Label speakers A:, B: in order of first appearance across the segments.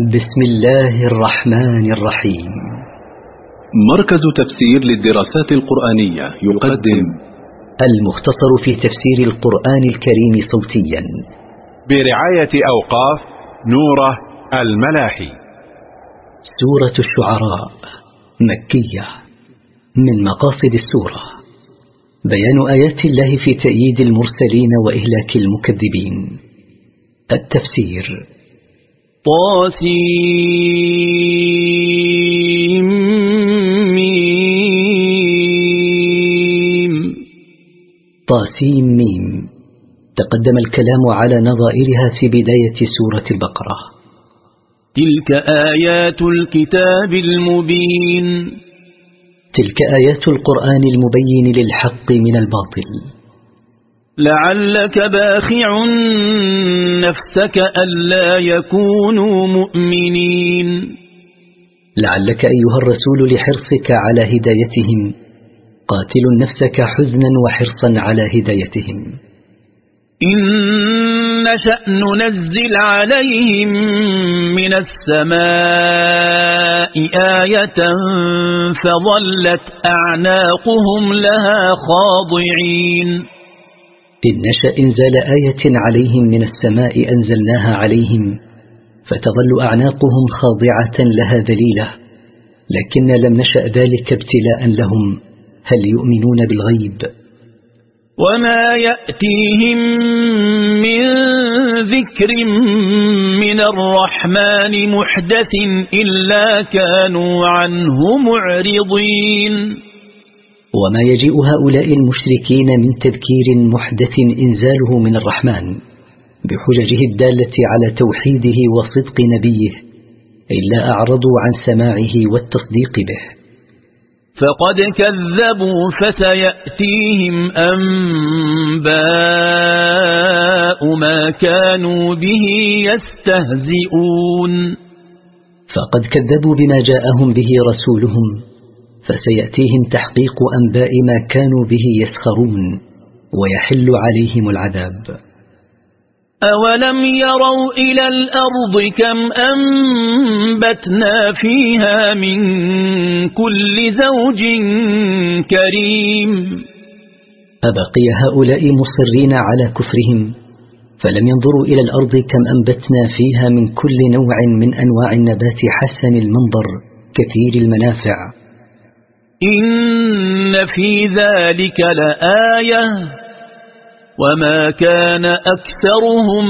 A: بسم الله الرحمن الرحيم.
B: مركز تفسير للدراسات القرآنية يقدم
A: المختصر في تفسير القرآن الكريم صوتيا.
C: برعاية أوقاف نوره الملاحي.
A: سورة الشعراء مكية من مقاصد السورة. بيان آيات الله في تأييد المرسلين وإهلاك المكذبين. التفسير
D: طاسيم. ميم.
A: طاسيم ميم. تقدم الكلام على نظائرها في بداية سورة البقرة.
D: تلك آيات الكتاب المبين.
A: تلك آيات القرآن المبين للحق من الباطل.
D: لعلك باخع نفسك ألا يكونوا مؤمنين.
A: لعلك أيها الرسول لحرصك على هدايتهم. قاتل نفسك حزنا وحرصا على هدايتهم.
D: إن نشأ ننزل عليهم من السماء آية فظلت أعناقهم لها خاضعين.
A: إن نشأ إنزال آية عليهم من السماء أنزلناها عليهم فتظل أعناقهم خاضعة لها ذليلة لكن لم نشأ ذلك ابتلاء لهم هل يؤمنون بالغيب؟
D: وما يأتيهم من ذكر من الرحمن محدث إلا كانوا عنه معرضين.
A: وما يجيء هؤلاء المشركين من تذكير محدث إنزاله من الرحمن بحججه الدالة على توحيده وصدق نبيه إلا أعرضوا عن سماعه والتصديق به.
D: فقد كذبوا فسيأتيهم أنباء ما كانوا به يستهزئون.
A: فقد كذبوا بما جاءهم به رسولهم فسيأتيهم تحقيق أنباء ما كانوا به يسخرون ويحل عليهم العذاب.
D: أولم يروا إلى الأرض كم أنبتنا فيها من كل زوج كريم.
A: أبقي هؤلاء مصرين على كفرهم فلم ينظروا إلى الأرض كم أنبتنا فيها من كل نوع من أنواع النبات حسن المنظر كثير المنافع.
D: إن في ذلك لآية وما كان أكثرهم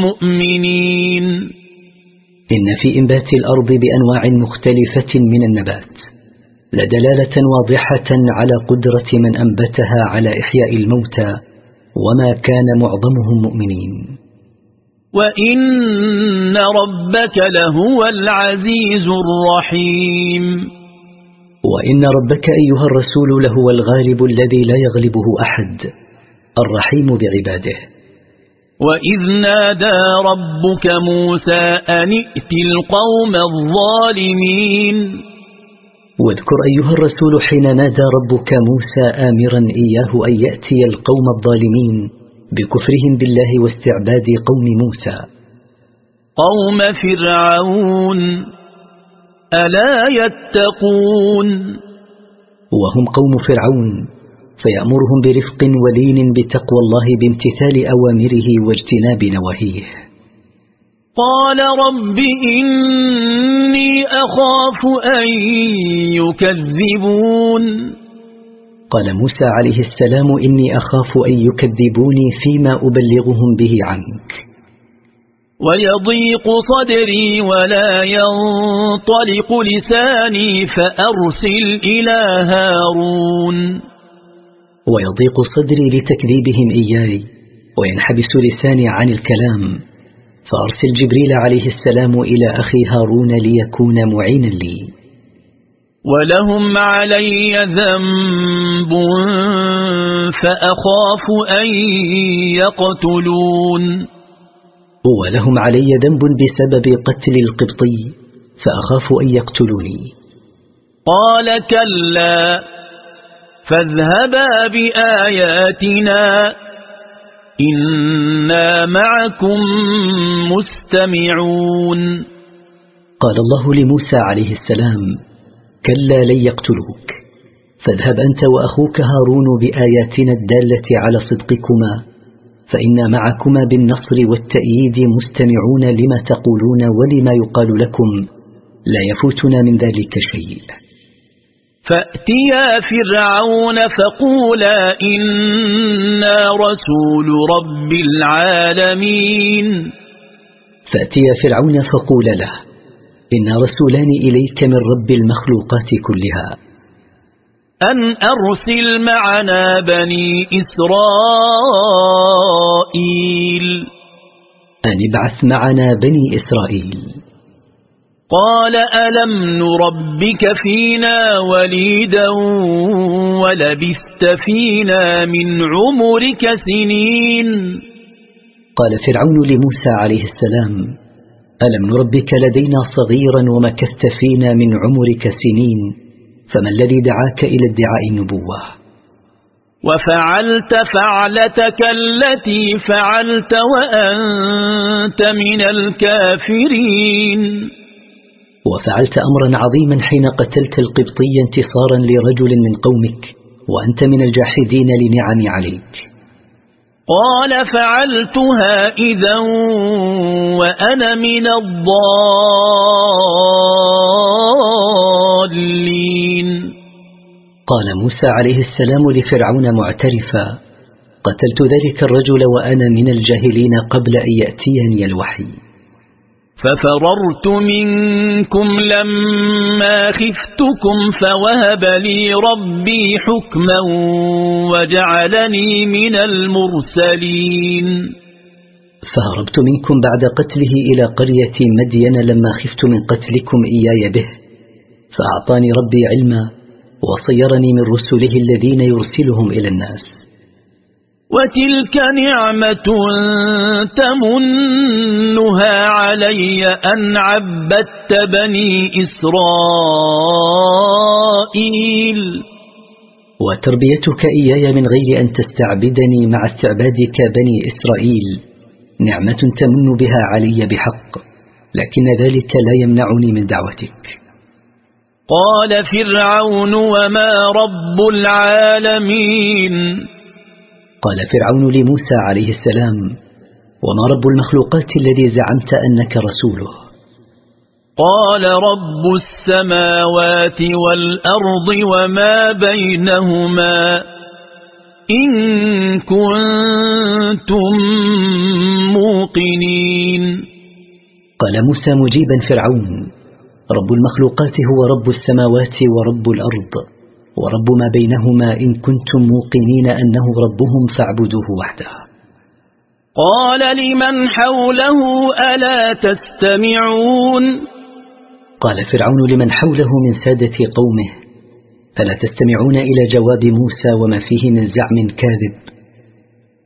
D: مؤمنين.
A: إن في إنبات الأرض بأنواع مختلفة من النبات لدلالة واضحة على قدرة من أنبتها على إحياء الموتى وما كان معظمهم مؤمنين.
D: وإن ربك لهو العزيز الرحيم.
A: وإن ربك أيها الرسول لهو الغالب الذي لا يغلبه أحد الرحيم بعباده.
D: وإذ نادى ربك موسى أن ائت القوم الظالمين.
A: واذكر أيها الرسول حين نادى ربك موسى آمرا إياه أن يأتي القوم الظالمين بكفرهم بالله واستعباد قوم موسى.
D: قوم فرعون. ألا يتقون؟
A: وهم قوم فرعون فيأمرهم برفق ولين بتقوى الله بامتثال أوامره واجتناب نواهيه.
D: قال رب إني أخاف أن يكذبون.
A: قال موسى عليه السلام إني أخاف أن يكذبوني فيما أبلغهم به عنك.
D: ويضيق صدري ولا ينطلق لساني فأرسل إلى هارون.
A: ويضيق صدري لتكذيبهم إياي وينحبس لساني عن الكلام فأرسل جبريل عليه السلام إلى أخي هارون ليكون معينا لي.
D: ولهم علي ذنب فأخاف أن يقتلون.
A: ولهم علي ذنب بسبب قتل القبطي فأخاف أن يقتلوني
D: قال كلا فاذهبا بآياتنا إنا معكم مستمعون.
A: قال الله لموسى عليه السلام كلا لن يقتلوك فاذهب أنت وأخوك هارون بآياتنا الدالة على صدقكما. فإنا معكما بالنصر والتأييد مستمعون لما تقولون ولما يقال لكم. لا يفوتنا من ذلك شيء.
D: فأتيا فرعون فقولا إنا رسول رب العالمين.
A: فأتيا فرعون فقول له إنا رسولان إليك من رب المخلوقات كلها.
D: أن أرسل معنا بني إسرائيل.
A: أن ابعث معنا بني إسرائيل.
D: قال ألم نربك فينا وليدا ولبثت فينا من عمرك سنين؟
A: قال فرعون لموسى عليه السلام ألم نربك لدينا صغيرا ومكثت فينا من عمرك سنين؟ فما الذي دعاك إلى ادعاء النبوة؟
D: وفعلت فعلتك التي فعلت وأنت من الكافرين.
A: وفعلت أمرا عظيما حين قتلت القبطي انتصارا لرجل من قومك وأنت من الجاحدين لنعمي عليك.
D: قال فعلتها إذا وأنا من الضالين.
A: قال موسى عليه السلام لفرعون معترفا قتلت ذلك الرجل وأنا من الجاهلين قبل أن يأتيني الوحي.
D: ففررت منكم لما خفتكم فوهب لي ربي حكما وجعلني من المرسلين.
A: فهربت منكم بعد قتله إلى قرية مدين لما خفت من قتلكم إياي به. فأعطاني ربي علما وصيرني من رسله الذين يرسلهم إلى الناس.
D: وتلك نعمة تمنها علي أن عبدت بني إسرائيل.
A: وتربيتك إياي من غير أن تستعبدني مع استعبادك بني إسرائيل. نعمة تمن بها علي بحق لكن ذلك لا يمنعني من دعوتك.
D: قال فرعون وما رب العالمين.
A: قال فرعون لموسى عليه السلام وما رب المخلوقات الذي زعمت أنك رسوله؟
D: قال رب السماوات والأرض وما بينهما إن كنتم موقنين.
A: قال موسى مجيبا فرعون رب المخلوقات هو رب السماوات ورب الأرض ورب ما بينهما إن كنتم موقنين أنه ربهم فاعبدوه وحده.
D: قال لمن حوله ألا تستمعون؟
A: قال فرعون لمن حوله من سادة قومه فلا تستمعون إلى جواب موسى وما فيه من زعم كاذب؟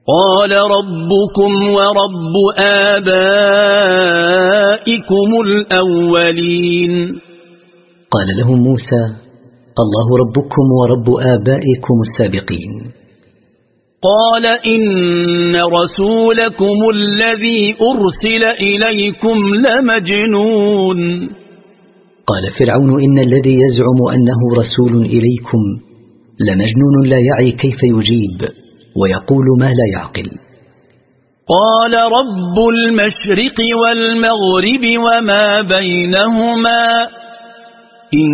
D: قال ربكم ورب آبائكم الأولين.
A: قال لهم موسى الله ربكم ورب آبائكم السابقين.
D: قال إن رسولكم الذي أرسل إليكم لمجنون.
A: قال فرعون إن الذي يزعم أنه رسول إليكم لمجنون لا يعي كيف يجيب. ويقول ما لا يعقل.
D: قال رب المشرق والمغرب وما بينهما إن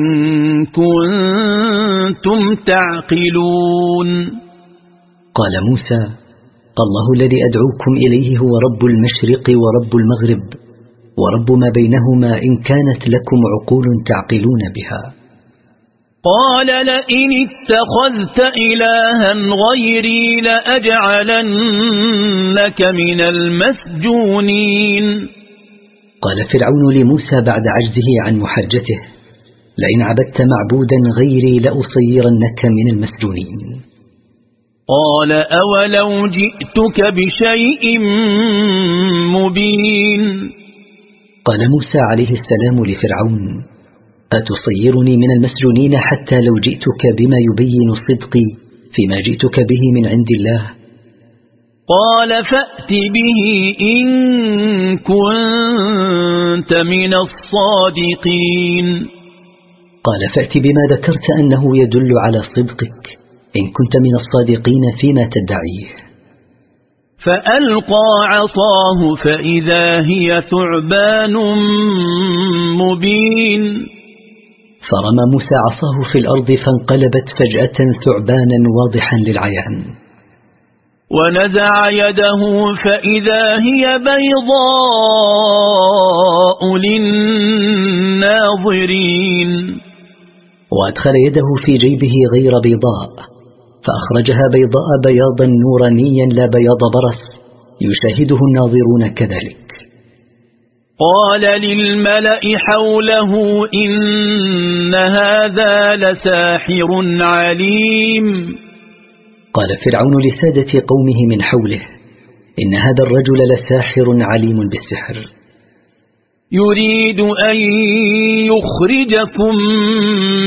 D: كنتم تعقلون.
A: قال موسى الله الذي أدعوكم إليه هو رب المشرق ورب المغرب ورب ما بينهما إن كانت لكم عقول تعقلون بها.
D: قال لئن اتخذت إلها غيري لأجعلنك من المسجونين.
A: قال فرعون لموسى بعد عجزه عن محجته لئن عبدت معبودا غيري لأصيرنك من المسجونين.
D: قال أولو جئتك بشيء مبين.
A: قال موسى عليه السلام لفرعون أتصيرني من المسجونين حتى لو جئتك بما يبين صدقي فيما جئتك به من عند الله؟
D: قال فأت به إن كنت من الصادقين.
A: قال فأت بما ذكرت أنه يدل على صدقك إن كنت من الصادقين فيما تدعيه.
D: فألقى عصاه فإذا هي ثعبان مبين.
A: فرمى موسى عصاه في الأرض فانقلبت فجأة ثعبانا واضحا للعيان.
D: ونزع يده فإذا هي بيضاء للناظرين.
A: وأدخل يده في جيبه غير بيضاء فأخرجها بيضاء بياضا نورانيا لا بياض برص يشاهده الناظرون كذلك.
D: قال للملأ حوله إن هذا لساحر عليم.
A: قال فرعون لسادة قومه من حوله إن هذا الرجل لساحر عليم بالسحر.
D: يريد أن يخرجكم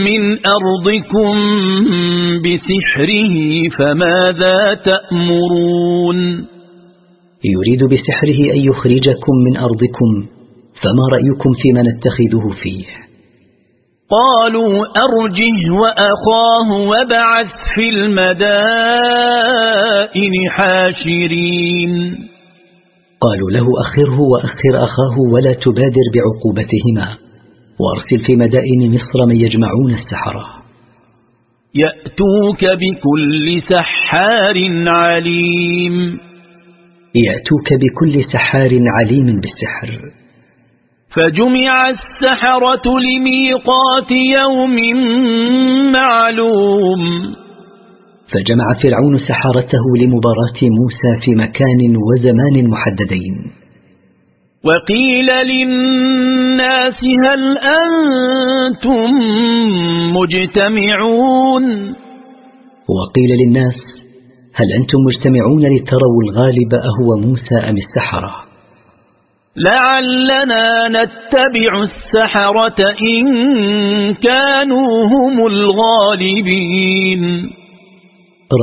D: من أرضكم بسحره فماذا تأمرون؟
A: يريد بسحره أن يخرجكم من أرضكم فما رأيكم فيما نتخذه فيه؟
D: قالوا أرجه وأخاه وبعث في المدائن حاشرين.
A: قالوا له أخره وأخر أخاه ولا تبادر بعقوبتهما وأرسل في مدائن مصر من يجمعون السحرة.
D: يأتوك بكل سحار عليم.
A: يأتوك بكل سحار عليم بالسحر.
D: فجمع السحرة لميقات يوم معلوم.
A: فجمع فرعون سحرته لمباراة موسى في مكان وزمان محددين.
D: وقيل للناس هل أنتم مجتمعون؟
A: وقيل للناس هل أنتم مجتمعون لتروا الغالب أهو موسى أم السحرة؟
D: لعلنا نتبع السحرة إن كانوا هم الغالبين.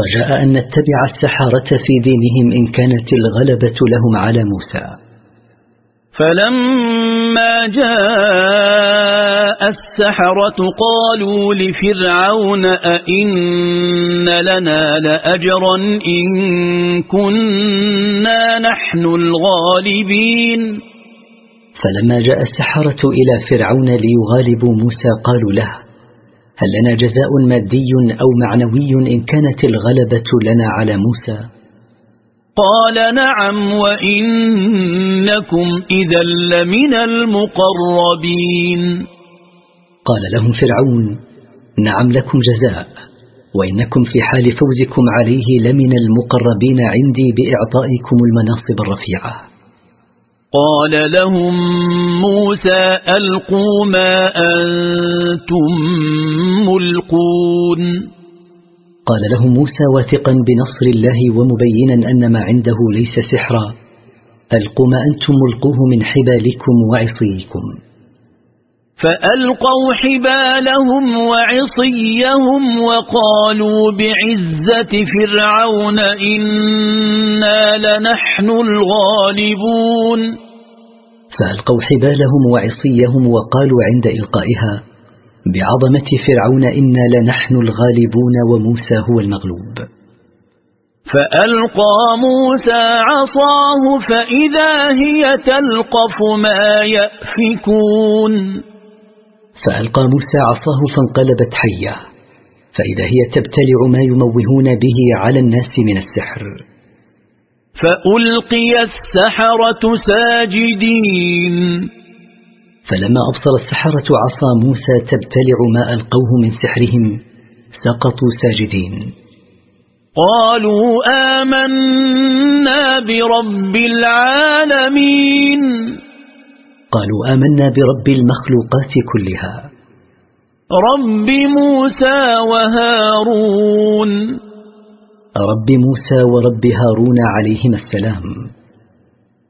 A: رجاء أن نتبع السحرة في دينهم إن كانت الغلبة لهم على موسى.
D: فلما جاء السحرة قالوا لفرعون أئن لنا لأجرا إن كنا نحن الغالبين.
A: فلما جاء السحرة إلى فرعون ليغالبوا موسى قالوا له هل لنا جزاء مادي أو معنوي إن كانت الغلبة لنا على موسى؟
D: قال نعم وإنكم إذا لمن المقربين.
A: قال لهم فرعون نعم لكم جزاء وإنكم في حال فوزكم عليه لمن المقربين عندي بإعطائكم المناصب الرفيعة.
D: قال لهم موسى ألقوا ما أنتم ملقون.
A: قال لهم موسى واثقا بنصر الله ومبينا أن ما عنده ليس سحرا. ألقوا ما أنتم ملقوه من حبالكم وعصيكم.
D: فألقوا حبالهم وعصيهم وقالوا بعزة فرعون إنا لنحن الغالبون.
A: فألقوا حبالهم وعصيهم وقالوا عند إلقائها بعظمة فرعون إنا لنحن الغالبون وموسى هو المغلوب.
D: فألقى موسى عصاه فإذا هي تلقف ما يأفكون.
A: فألقى موسى عصاه فانقلبت حية. فإذا هي تبتلع ما يموهون به على الناس من السحر.
D: فألقي السحرة ساجدين.
A: فلما أبصر السحرة عصا موسى تبتلع ما ألقوه من سحرهم سقطوا ساجدين.
D: قالوا آمنا برب العالمين.
A: قالوا آمنا برب المخلوقات كلها.
D: رب موسى وهارون.
A: رب موسى ورب هارون عليهما السلام.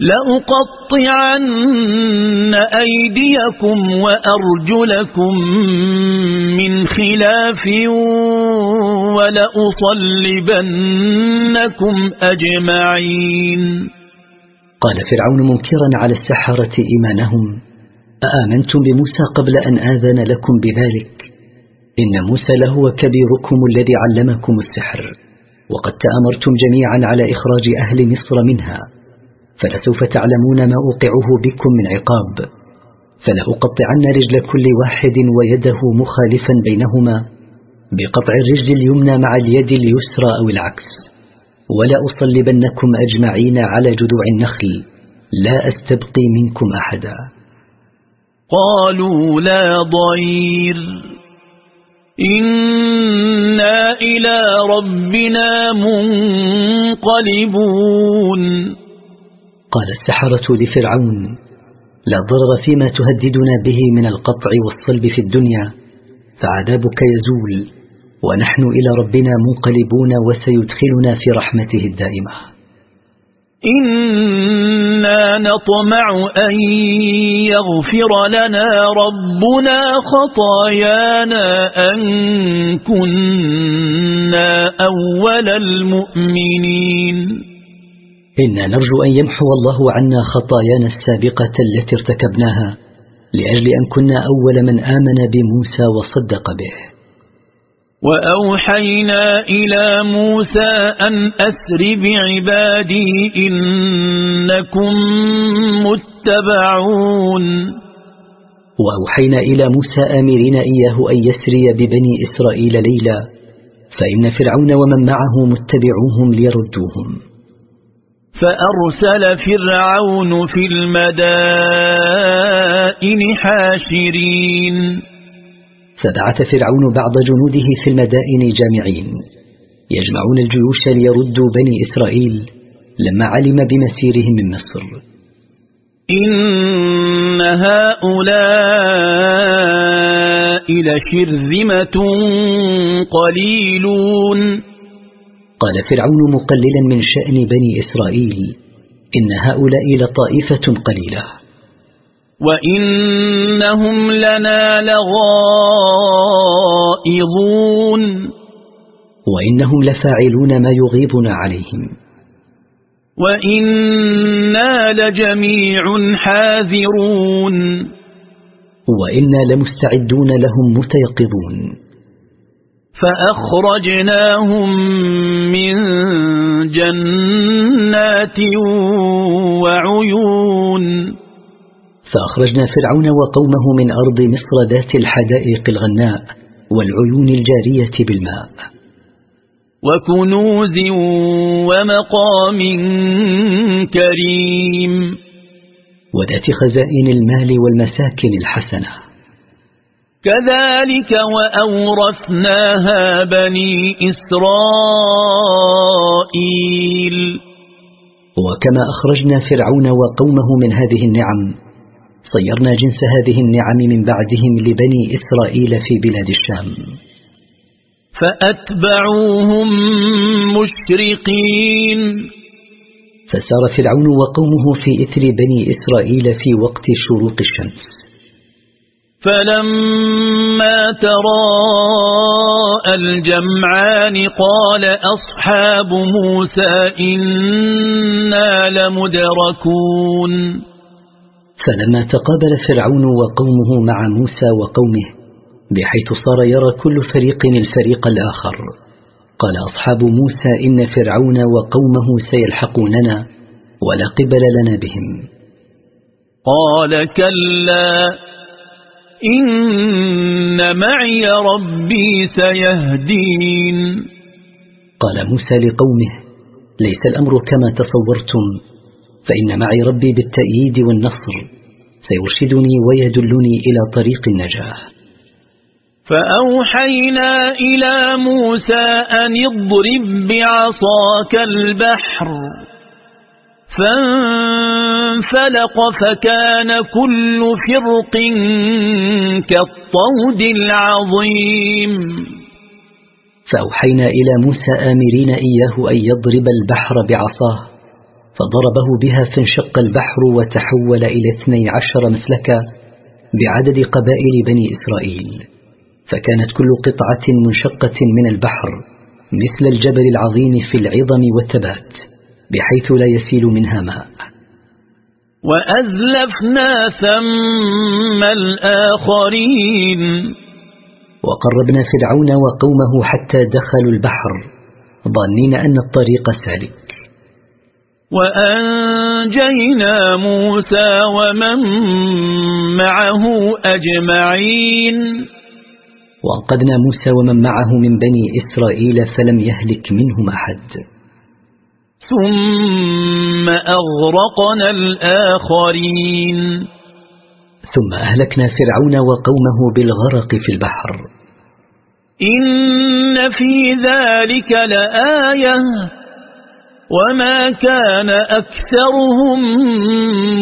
D: لأقطعن أيديكم وأرجلكم من خلاف ولأصلبنكم أجمعين.
A: قال فرعون منكرا على السحرة إيمانهم أآمنتم بموسى قبل أن آذن لكم بذلك؟ إن موسى لهو كبيركم الذي علمكم السحر وقد تأمرتم جميعا على إخراج أهل مصر منها. فلسوف تعلمون ما أوقعه بكم من عقاب. فلأقطعن رجل كل واحد ويده مخالفا بينهما بقطع الرجل اليمنى مع اليد اليسرى أو العكس. ولا أصلبنكم أجمعين على جذوع النخل لا أستبقي منكم أحدا.
D: قالوا لا ضير. إنا إلى ربنا منقلبون.
A: قال السحرة لفرعون لا ضرر فيما تهددنا به من القطع والصلب في الدنيا فعذابك يزول ونحن إلى ربنا منقلبون وسيدخلنا في رحمته الدائمة.
D: إنا نطمع أن يغفر لنا ربنا خطايانا أن كنا أول المؤمنين.
A: إنا نرجو أن يمحو الله عنا خطايانا السابقة التي ارتكبناها لأجل أن كنا أول من آمن بموسى وصدق به.
D: وأوحينا إلى موسى أن أسر بعبادي إنكم متبعون.
A: وأوحينا إلى موسى آمرين إياه أن يسري ببني إسرائيل ليلا فإن فرعون ومن معه متبعوهم ليردوهم.
D: فأرسل فرعون في المدائن حاشرين.
A: فبعث فرعون بعض جنوده في المدائن جامعين. يجمعون الجيوش ليردوا بني إسرائيل لما علم بمسيرهم من مصر.
D: إن هؤلاء لشرذمة قليلون.
A: قال فرعون مقللا من شأن بني إسرائيل إن هؤلاء لطائفة قليلة.
D: وإنهم لنا لغائظون.
A: وإنهم لفاعلون ما يغيظنا عليهم.
D: وإنا لجميع حاذرون.
A: وإنا لمستعدون لهم متيقظون.
D: فأخرجناهم من جنات وعيون.
A: فأخرجنا فرعون وقومه من أرض مصر ذات الحدائق الغناء والعيون الجارية بالماء.
D: وكنوز ومقام كريم.
A: وذات خزائن المال والمساكن الحسنة.
D: كذلك وأورثناها بني إسرائيل.
A: وكما أخرجنا فرعون وقومه من هذه النعم صيرنا جنس هذه النعم من بعدهم لبني إسرائيل في بلاد الشام.
D: فأتبعوهم مشرقين.
A: فسار فرعون وقومه في إثر بني إسرائيل في وقت شروق الشمس.
D: فلما تراءى الجمعان قال أصحاب موسى إنا لمدركون.
A: فلما تقابل فرعون وقومه مع موسى وقومه بحيث صار يرى كل فريق الفريق الآخر قال أصحاب موسى إن فرعون وقومه سيلحقوننا ولا قبل لنا بهم.
D: قال كلا إن معي ربي سيهدين.
A: قال موسى لقومه ليس الأمر كما تصورتم فإن معي ربي بالتأييد والنصر سيرشدني ويدلني إلى طريق النجاة.
D: فأوحينا إلى موسى أن اضرب بعصاك البحر. فانفلق فكان كل فرق كالطود العظيم.
A: فأوحينا إلى موسى آمرين إياه أن يضرب البحر بعصاه فضربه بها فانشق البحر وتحول إلى اثني عشر مسلكا بعدد قبائل بني إسرائيل. فكانت كل قطعة منشقة من البحر مثل الجبل العظيم في العظم والتبات بحيث لا يسيل منها ماء.
D: وأزلفنا ثم الآخرين.
A: وقربنا فرعون وقومه حتى دخلوا البحر ظانين أن الطريق سالك.
D: وأنجينا موسى ومن معه أجمعين.
A: وأنقذنا موسى ومن معه من بني إسرائيل فلم يهلك منهم أحد.
D: ثم أغرقنا الآخرين.
A: ثم أهلكنا فرعون وقومه بالغرق في البحر.
D: إن في ذلك لآية. وما كان أكثرهم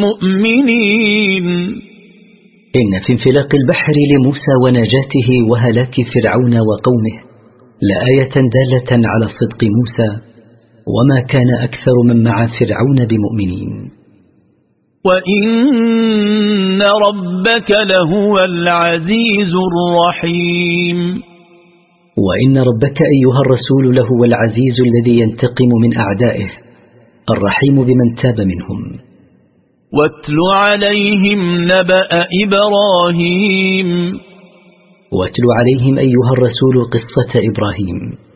D: مؤمنين.
A: إن في انفلاق البحر لموسى ونجاته وهلاك فرعون وقومه لآية دالة على صدق موسى. وما كان أكثر من مع فرعون بمؤمنين.
D: وإن ربك لهو العزيز الرحيم.
A: وإن ربك أيها الرسول لهو العزيز الذي ينتقم من أعدائه الرحيم بمن تاب منهم.
D: واتل عليهم نبأ إبراهيم.
A: واتل عليهم أيها الرسول قصة إبراهيم.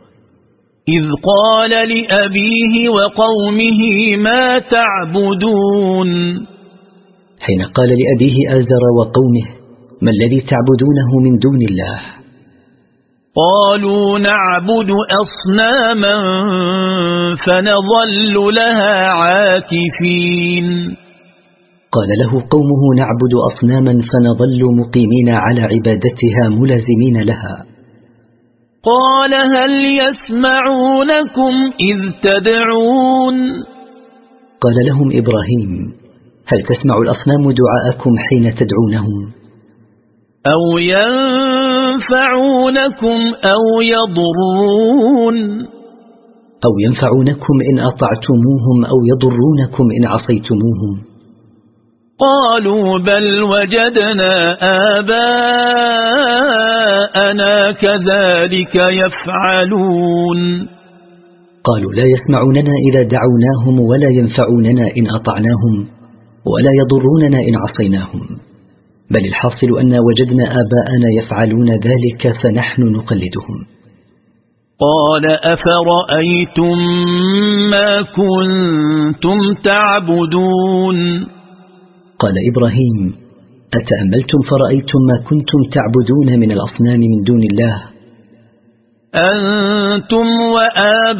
D: إذ قال لأبيه وقومه ما تعبدون؟
A: حين قال لأبيه آزر وقومه ما الذي تعبدونه من دون الله؟
D: قالوا نعبد أصناما فنظل لها عاكفين.
A: قال له قومه نعبد أصناما فنظل مقيمين على عبادتها ملازمين لها.
D: قال هل يسمعونكم إذ تدعون؟
A: قال لهم إبراهيم هل تسمع الأصنام دعاءكم حين تدعونهم؟
D: أو ينفعونكم أو يضرون؟
A: أو ينفعونكم إن أطعتموهم أو يضرونكم إن عصيتموهم؟
D: قالوا بل وجدنا آباءنا كذلك يفعلون.
A: قالوا لا يسمعوننا إذا دعوناهم ولا ينفعوننا إن أطعناهم ولا يضروننا إن عصيناهم. بل الحاصل أن وجدنا آباءنا يفعلون ذلك فنحن نقلدهم.
D: قال أفرأيتم ما كنتم تعبدون؟
A: قال إبراهيم أتأملتم فرأيتم ما كنتم تعبدون من الأصنام من دون الله؟
D: أنتم وآباؤكم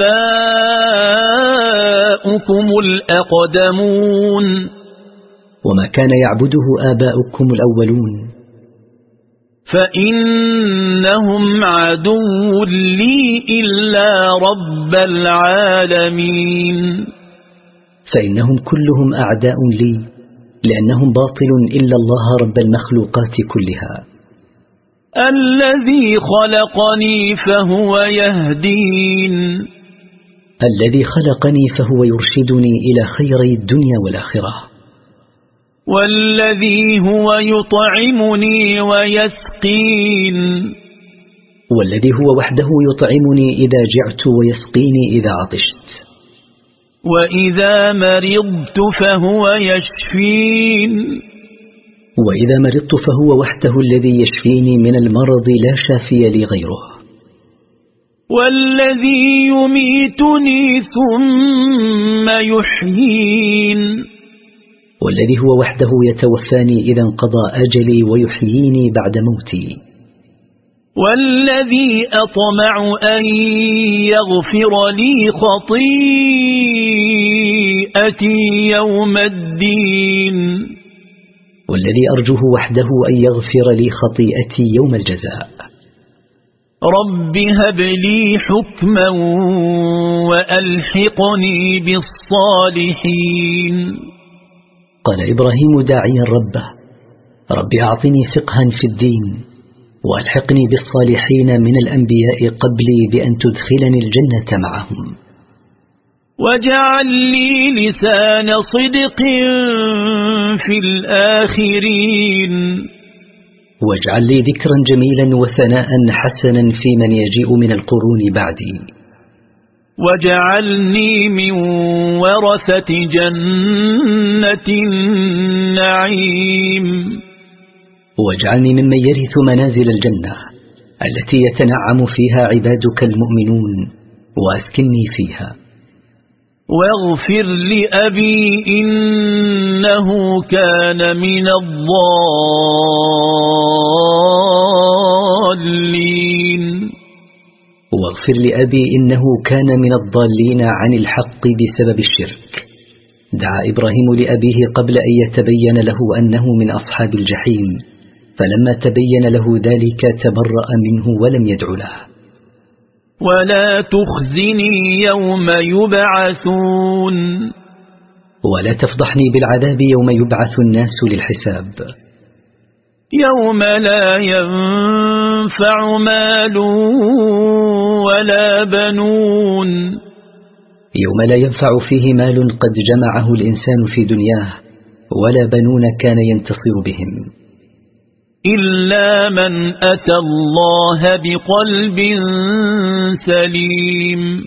D: الأقدمون.
A: وما كان يعبده آباؤكم الأولون؟
D: فإنهم عدو لي إلا رب العالمين.
A: فإنهم كلهم أعداء لي. لأنهم باطل إلا الله رب المخلوقات كلها.
D: الذي خلقني فهو يهدين.
A: الذي خلقني فهو يرشدني إلى خيري الدنيا والآخرة.
D: والذي هو يطعمني ويسقين.
A: والذي هو وحده يطعمني إذا جعت ويسقيني إذا عطشت.
D: وإذا مرضت فهو يشفين.
A: وإذا مرضت فهو وحده الذي يشفيني من المرض لا شافي لي غيره.
D: والذي يميتني ثم يحيين.
A: والذي هو وحده يتوفاني إذا انقضى أجلي ويحييني بعد موتي.
D: والذي أطمع أن يغفر لي خطيئتي يوم الدين.
A: والذي أرجوه وحده أن يغفر لي خطيئتي يوم الجزاء.
D: رب هب لي حكما وألحقني بالصالحين.
A: قال إبراهيم داعيا ربه رب أعطني فقها في الدين. والحقني بالصالحين من الأنبياء قبلي بأن تدخلني الجنة معهم.
D: واجعل لي لسان صدق في الآخرين.
A: واجعل لي ذكرا جميلا وثناء حسنا في من يجيء من القرون بعدي.
D: واجعلني من ورثة جنة النعيم.
A: واجعلني ممن يرث منازل الجنة التي يتنعم فيها عبادك المؤمنون وأسكني فيها.
D: واغفر لأبي إنه كان من الضالين.
A: واغفر لأبي إنه كان من الضالين عن الحق بسبب الشرك. دعا إبراهيم لأبيه قبل أن يتبين له أنه من أصحاب الجحيم. فلما تبين له ذلك تبرأ منه ولم يدع له.
D: ولا تخزني يوم يبعثون.
A: ولا تفضحني بالعذاب يوم يبعث الناس للحساب.
D: يوم لا ينفع مال ولا بنون.
A: يوم لا ينفع فيه مال قد جمعه الإنسان في دنياه ولا بنون كان ينتصر بهم.
D: إلا من أتى الله بقلب سليم.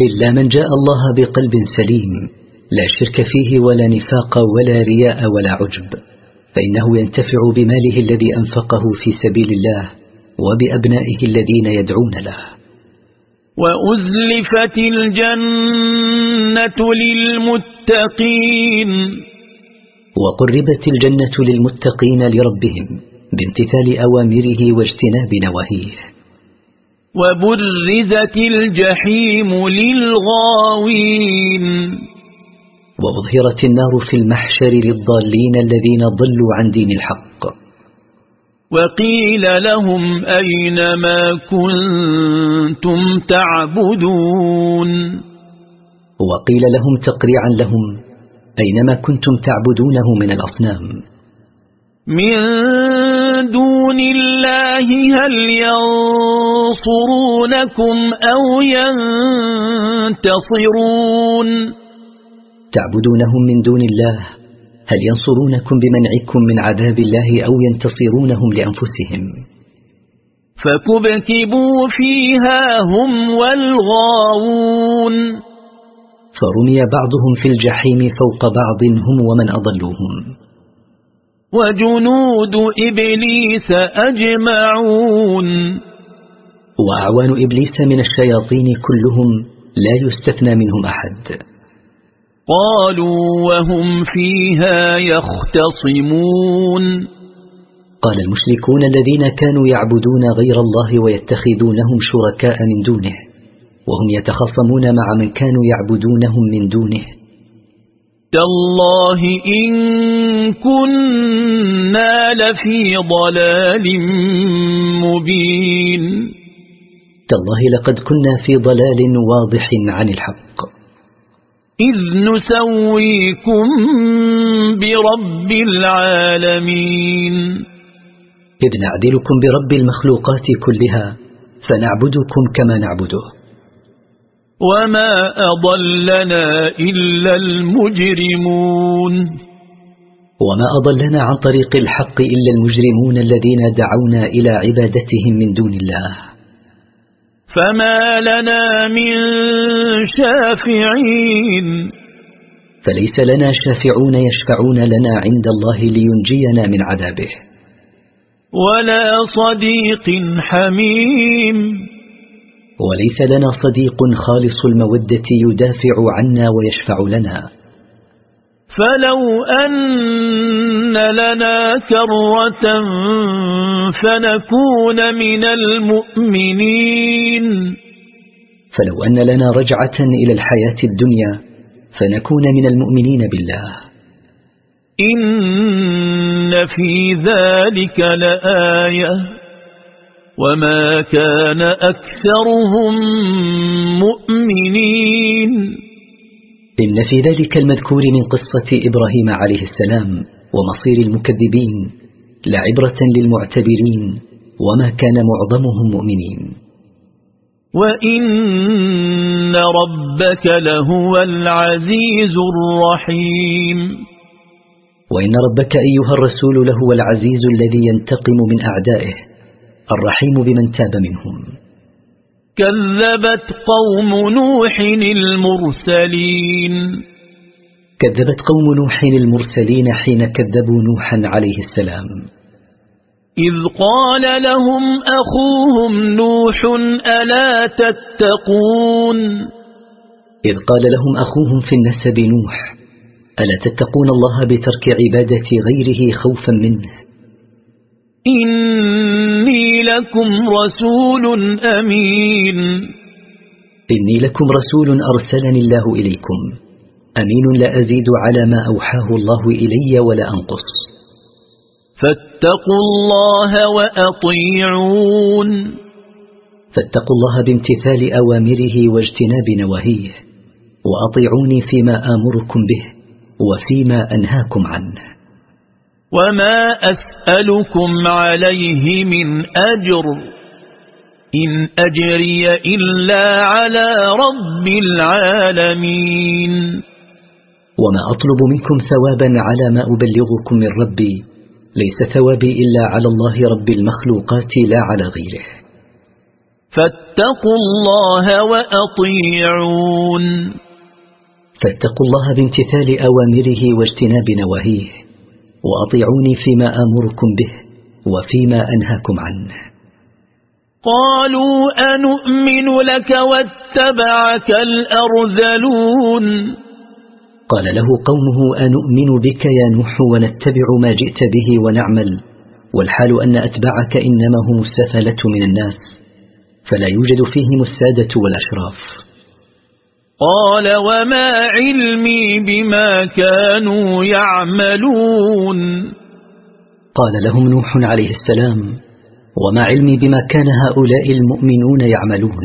A: إلا من جاء الله بقلب سليم. لا شرك فيه ولا نفاق ولا رياء ولا عجب. فإنه ينتفع بماله الذي أنفقه في سبيل الله وبأبنائه الذين يدعون له.
D: وأزلفت الجنة للمتقين.
A: وقربت الجنة للمتقين لربهم بامتثال أوامره واجتناب نواهيه.
D: وبرزت الجحيم للغاوين.
A: وأظهرت النار في المحشر للضالين الذين ضلوا عن دين الحق.
D: وقيل لهم أين ما كنتم تعبدون.
A: وقيل لهم تقريعا لهم أينما كنتم تعبدونه من الأصنام.
D: من دون الله هل ينصرونكم أو ينتصرون؟
A: تعبدونهم من دون الله هل ينصرونكم بمنعكم من عذاب الله أو ينتصرونهم لأنفسهم؟
D: فكبكبوا فيها هم والغاوون.
A: فرمي بعضهم في الجحيم فوق بعض هم ومن أضلوهم.
D: وجنود إبليس أجمعون.
A: وأعوان إبليس من الشياطين كلهم لا يستثنى منهم أحد.
D: قالوا وهم فيها يختصمون.
A: قال المشركون الذين كانوا يعبدون غير الله ويتخذونهم شركاء من دونه. وهم يتخاصمون مع من كانوا يعبدونهم من دونه.
D: تالله إن كنا لفي ضلال مبين.
A: تالله لقد كنا في ضلال واضح عن الحق.
D: إذ نسويكم برب العالمين.
A: إذ نعدلكم برب المخلوقات كلها فنعبدكم كما نعبده.
D: وما أضلنا إلا المجرمون
A: وما أضلنا عن طريق الحق إلا المجرمون الذين دعونا إلى عبادتهم من دون الله.
D: فما لنا من شافعين
A: فليس لنا شافعون يشفعون لنا عند الله لينجينا من عذابه.
D: ولا صديق حميم
A: وليس لنا صديق خالص المودة يدافع عنا ويشفع لنا.
D: فلو أن لنا كرة فنكون من المؤمنين.
A: فلو أن لنا رجعة إلى الحياة الدنيا فنكون من المؤمنين بالله.
D: إن في ذلك لآية. وما كان أكثرهم مؤمنين.
A: إن في ذلك المذكور من قصة إبراهيم عليه السلام ومصير المكذبين لعبرة للمعتبرين وما كان معظمهم مؤمنين.
D: وإن ربك لهو العزيز الرحيم.
A: وإن ربك أيها الرسول لهو العزيز الذي ينتقم من أعدائه. الرحيم بمن تاب منهم.
D: كذبت قوم نوح المرسلين.
A: كذبت قوم نوح المرسلين حين كذبوا نوحا عليه السلام.
D: إذ قال لهم أخوهم نوح ألا تتقون؟
A: إذ قال لهم أخوهم في النسب نوح ألا تتقون الله بترك عبادة غيره خوفا منه؟
D: لكم رسول أمين.
A: إني لكم رسول أرسلني الله إليكم. أمين لا أزيد على ما أوحاه الله إلي ولا أنقص.
D: فاتقوا الله وأطيعون.
A: فاتقوا الله بامتثال أوامره واجتناب نواهيه وأطيعوني فيما آمركم به وفيما أنهاكم عنه.
D: وما أسألكم عليه من أجر إن أجري إلا على رب العالمين
A: وما أطلب منكم ثوابا على ما أبلغكم من ربي ليس ثوابي إلا على الله رب المخلوقات لا على غيره
D: فاتقوا الله وأطيعون
A: فاتقوا الله بامتثال أوامره واجتناب نواهيه وأطيعوني فيما آمركم به وفيما أنهاكم عنه.
D: قالوا أنؤمن لك واتبعك الأرذلون.
A: قال له قومه أنؤمن بك يا نوح ونتبع ما جئت به ونعمل والحال أن أتبعك إنما هم السفلة من الناس فلا يوجد فيهم السادة والأشراف.
D: قال وما علمي بما كانوا يعملون.
A: قال لهم نوح عليه السلام وما علمي بما كان هؤلاء المؤمنون يعملون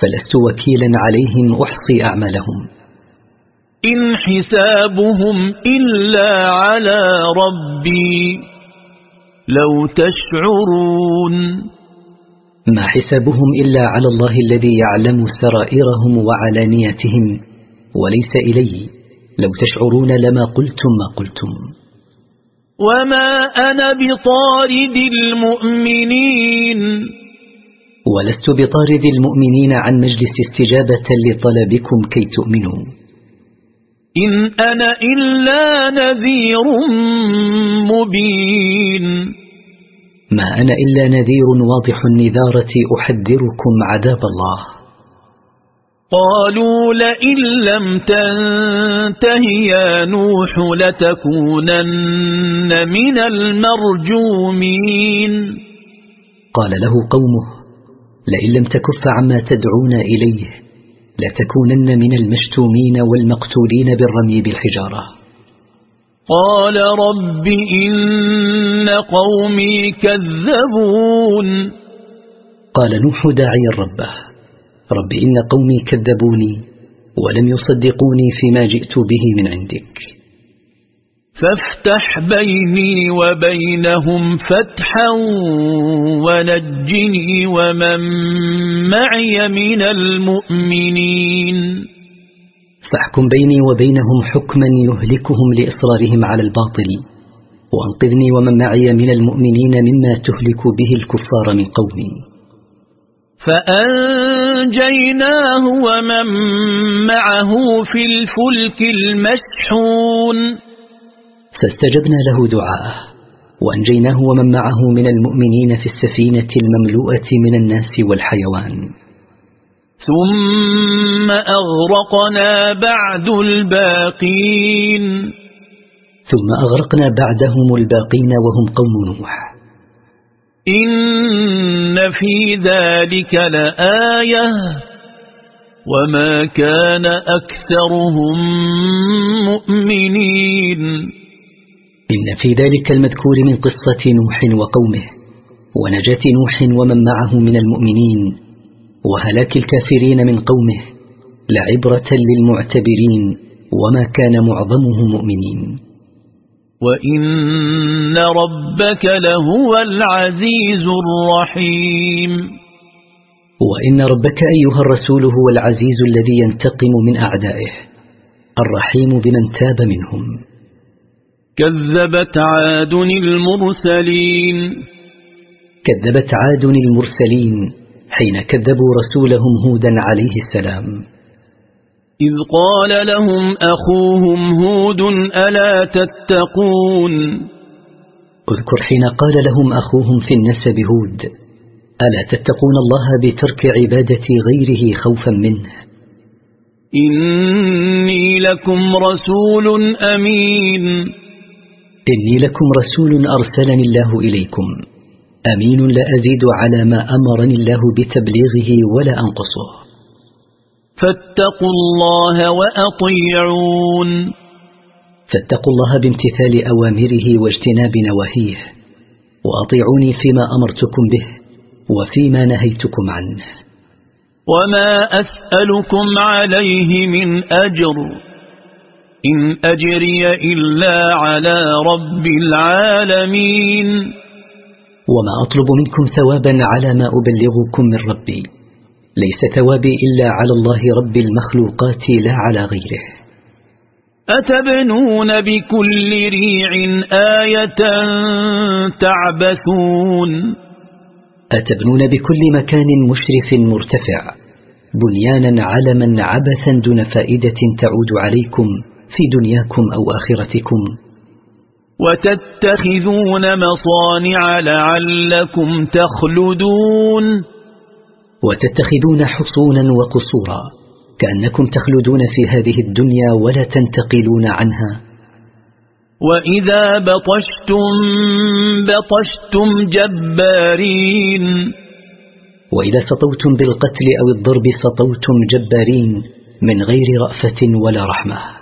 A: فلست وكيلا عليهم أحصي أعمالهم.
D: إن حسابهم إلا على ربي لو تشعرون.
A: ما حسابهم إلا على الله الذي يعلم سرائرهم وعلانيتهم وليس إلي لو تشعرون لما قلتم ما قلتم.
D: وما أنا بطارد المؤمنين.
A: ولست بطارد المؤمنين عن مجلس استجابة لطلبكم كي تؤمنوا.
D: إن أنا إلا نذير مبين.
A: ما أنا إلا نذير واضح النذارة أحذركم عذاب الله.
D: قالوا لئن لم تنته يا نوح لتكونن من المرجومين.
A: قال له قومه لئن لم تكف عما تدعون إليه لتكونن من المشتومين والمقتولين بالرمي بالحجارة.
D: قال رب إن قومي كذبون.
A: قال نوح داعيا ربه. رب إن قومي كذبوني ولم يصدقوني فيما جئت به من عندك.
D: فافتح بيني وبينهم فتحا ونجني ومن معي من المؤمنين.
A: فاحكم بيني وبينهم حكما يهلكهم لإصرارهم على الباطل. وأنقذني ومن معي من المؤمنين مما تهلك به الكفار من قومي.
D: فأنجيناه ومن معه في الفلك المشحون.
A: فاستجبنا له دعاءه. وأنجيناه ومن معه من المؤمنين في السفينة المملوءة من الناس والحيوان.
D: ثم أغرقنا بعد الباقين.
A: ثم أغرقنا بعدهم الباقين وهم قوم نوح.
D: إن في ذلك لآية. وما كان أكثرهم مؤمنين.
A: إن في ذلك المذكور من قصة نوح وقومه ونجاة نوح ومن معه من المؤمنين. وهلاك الكافرين من قومه لعبرة للمعتبرين وما كان معظمه مؤمنين.
D: وإن ربك لهو العزيز الرحيم.
A: وإن ربك أيها الرسول هو العزيز الذي ينتقم من أعدائه الرحيم بمن تاب منهم.
D: كذبت عاد المرسلين.
A: كذبت عاد المرسلين حين كذبوا رسولهم هودا عليه السلام.
D: إذ قال لهم أخوهم هود ألا تتقون؟
A: اذكر حين قال لهم أخوهم في النسب هود ألا تتقون الله بترك عبادة غيره خوفا منه؟
D: إني لكم رسول أمين.
A: إني لكم رسول أرسلني الله إليكم. أمين لا أزيد على ما أمرني الله بتبليغه ولا أنقصه.
D: فاتقوا الله وأطيعون.
A: فاتقوا الله بامتثال أوامره واجتناب نواهيه وأطيعوني فيما أمرتكم به وفيما نهيتكم عنه.
D: وما أسألكم عليه من أجر إن أجري إلا على رب العالمين.
A: وما أطلب منكم ثوابا على ما أبلغكم من ربي. ليس ثوابي إلا على الله رب المخلوقات لا على غيره.
D: أتبنون بكل ريع آية تعبثون.
A: أتبنون بكل مكان مشرف مرتفع. بنيانا علما عبثا دون فائدة تعود عليكم في دنياكم أو آخرتكم.
D: وتتخذون مصانع لعلكم تخلدون.
A: وتتخذون حصونا وقصورا كأنكم تخلدون في هذه الدنيا ولا تنتقلون عنها.
D: وإذا بطشتم بطشتم جبارين.
A: وإذا سطوتم بالقتل أو الضرب سطوتم جبارين من غير رأفة ولا رحمة.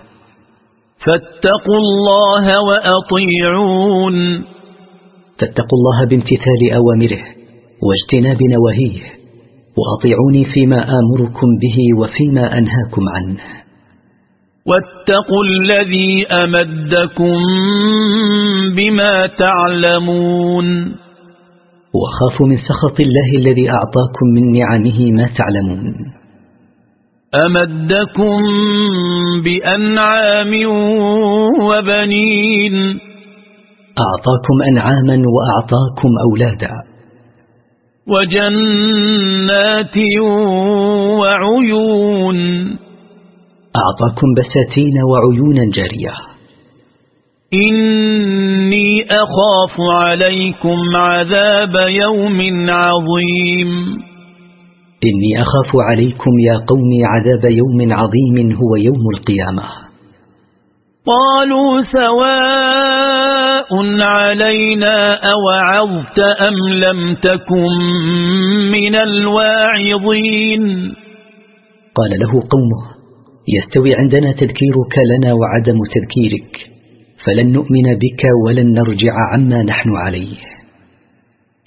D: فاتقوا الله وأطيعون.
A: فاتقوا الله بامتثال أوامره واجتناب نواهيه وأطيعوني فيما آمركم به وفيما أنهاكم عنه.
D: واتقوا الذي أمدكم بما تعلمون.
A: وخافوا من سخط الله الذي أعطاكم من نعمه ما تعلمون.
D: أمدكم بأنعام وبنين.
A: أعطاكم أنعاما وأعطاكم أولادا.
D: وجنات وعيون.
A: أعطاكم بساتين وعيونا جارية.
D: إني أخاف عليكم عذاب يوم عظيم.
A: إني أخاف عليكم يا قوم عذاب يوم عظيم هو يوم القيامة.
D: قالوا سواء علينا أوعظت أم لم تكن من الواعظين.
A: قال له قومه يستوي عندنا تذكيرك لنا وعدم تذكيرك فلن نؤمن بك ولن نرجع عما نحن عليه.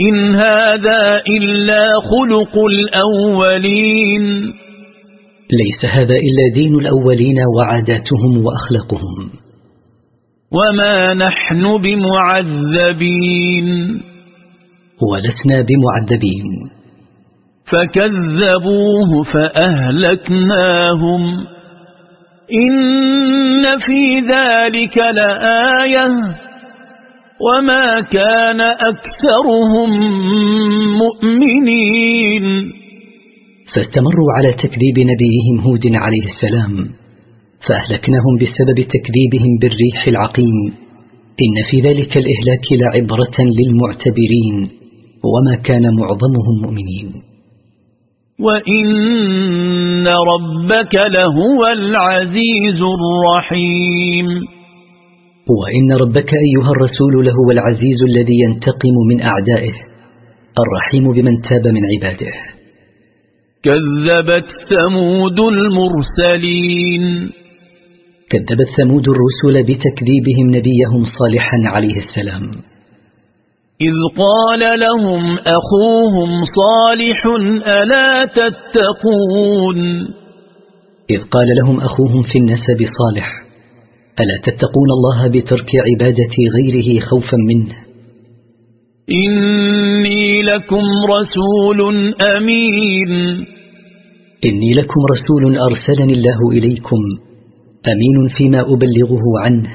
D: إن هذا إلا خلق الأولين.
A: ليس هذا إلا دين الأولين وعاداتهم وأخلاقهم.
D: وما نحن بمعذبين.
A: ولسنا بمعذبين.
D: فكذبوه فأهلكناهم. إن في ذلك لآية. وما كان أكثرهم مؤمنين
A: فاستمروا على تكذيب نبيهم هود عليه السلام فأهلكناهم بسبب تكذيبهم بالريح العقيم. إن في ذلك الإهلاك لعبرة للمعتبرين وما كان معظمهم مؤمنين.
D: وإن ربك لهو العزيز الرحيم
A: وإن ربك أيها الرسول لهو العزيز الذي ينتقم من أعدائه الرحيم بمن تاب من عباده.
D: كذبت ثمود المرسلين.
A: كذبت ثمود الرسل بتكذيبهم نبيهم صالحا عليه السلام.
D: إذ قال لهم أخوهم صالح ألا تتقون؟
A: إذ قال لهم أخوهم في النسب صالح ألا تتقون الله بترك عبادة غيره خوفا منه؟
D: إني لكم رسول أمين.
A: إني لكم رسول أرسلني الله إليكم أمين فيما أبلغه عنه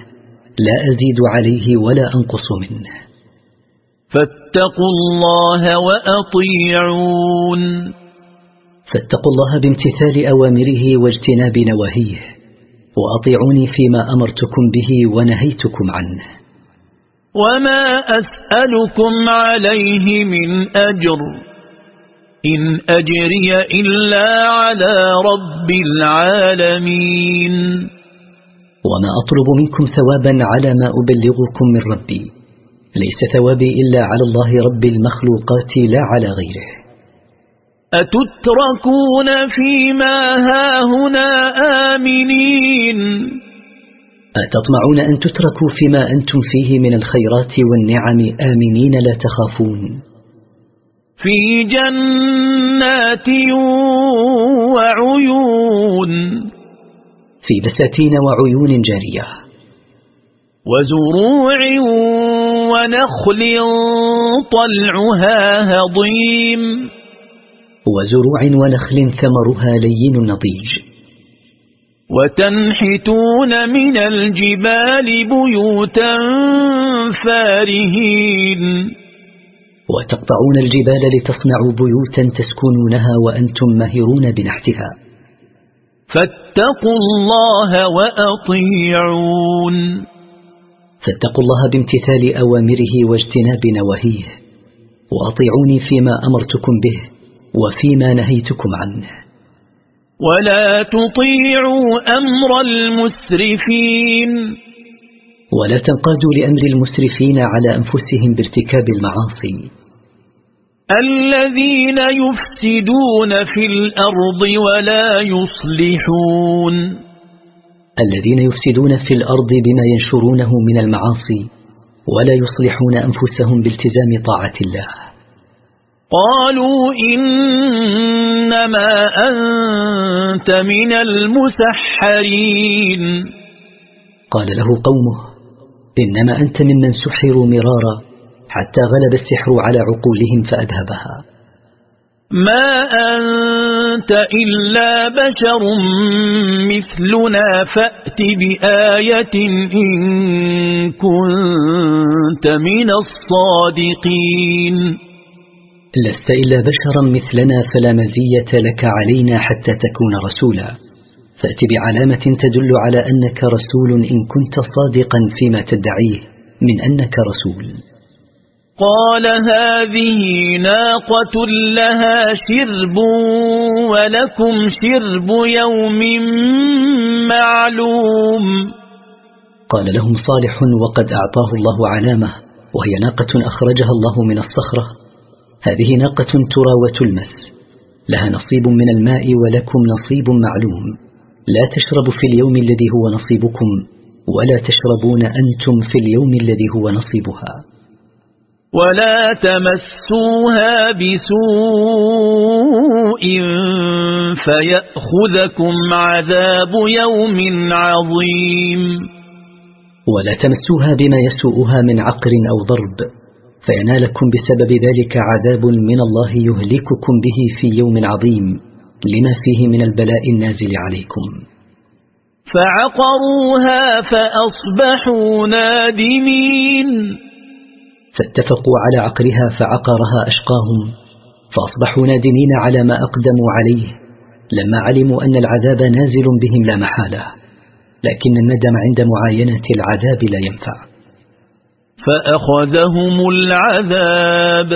A: لا أزيد عليه ولا أنقص منه.
D: فاتقوا الله وأطيعون.
A: فاتقوا الله بامتثال أوامره واجتناب نواهيه. وأطيعوني فيما أمرتكم به ونهيتكم عنه.
D: وما أسألكم عليه من أجر. إن أجري إلا على رب العالمين.
A: وما أطلب منكم ثوابا على ما أبلغكم من ربي. ليس ثوابي إلا على الله رب المخلوقات لا على غيره.
D: أتتركون فيما هاهنا آمنين؟
A: أتطمعون أن تتركوا فيما أنتم فيه من الخيرات والنعم؟ آمنين لا تخافون.
D: في جنات وعيون.
A: في بساتين وعيون جارية.
D: وزروع ونخل طلعها هضيم.
A: وزروع ونخل ثمرها لين نضيج.
D: وتنحتون من الجبال بيوتا فارهين.
A: وتقطعون الجبال لتصنعوا بيوتا تسكنونها وأنتم ماهرون بنحتها.
D: فاتقوا الله وأطيعون.
A: فاتقوا الله بامتثال أوامره واجتناب نواهيه. وأطيعوني فيما أمرتكم به. وفيما نهيتكم عنه.
D: ولا تطيعوا أمر المسرفين.
A: ولا تنقادوا لأمر المسرفين على أنفسهم بارتكاب المعاصي.
D: الذين يفسدون في الأرض ولا يصلحون.
A: الذين يفسدون في الأرض بما ينشرونه من المعاصي ولا يصلحون أنفسهم بالتزام طاعة الله.
D: قالوا إنما أنت من المسحرين.
A: قال له قومه إنما أنت ممن سحروا مرارا حتى غلب السحر على عقولهم فأذهبها.
D: ما أنت إلا بشر مثلنا فأت بآية إن كنت من الصادقين.
A: لست إلا بشرا مثلنا فلا مزية لك علينا حتى تكون رسولا. فأت بعلامة تدل على أنك رسول إن كنت صادقا فيما تدعيه من أنك رسول.
D: قال هذه ناقة لها شرب ولكم شرب يوم معلوم.
A: قال لهم صالح وقد أعطاه الله علامة وهي ناقة أخرجها الله من الصخرة. هذه ناقة ترى وتلمس لها نصيب من الماء ولكم نصيب معلوم. لا تشرب في اليوم الذي هو نصيبكم ولا تشربون أنتم في اليوم الذي هو نصيبها.
D: ولا تمسوها بسوء فيأخذكم عذاب يوم عظيم.
A: ولا تمسوها بما يسوءها من عقر أو ضرب. فينالكم بسبب ذلك عذاب من الله يهلككم به في يوم عظيم لما فيه من البلاء النازل عليكم.
D: فعقروها فأصبحوا نادمين.
A: فاتفقوا على عقرها فعقرها أشقاهم فأصبحوا نادمين على ما أقدموا عليه لما علموا أن العذاب نازل بهم لا محالة لكن الندم عند معاينة العذاب لا ينفع.
D: فأخذهم العذاب.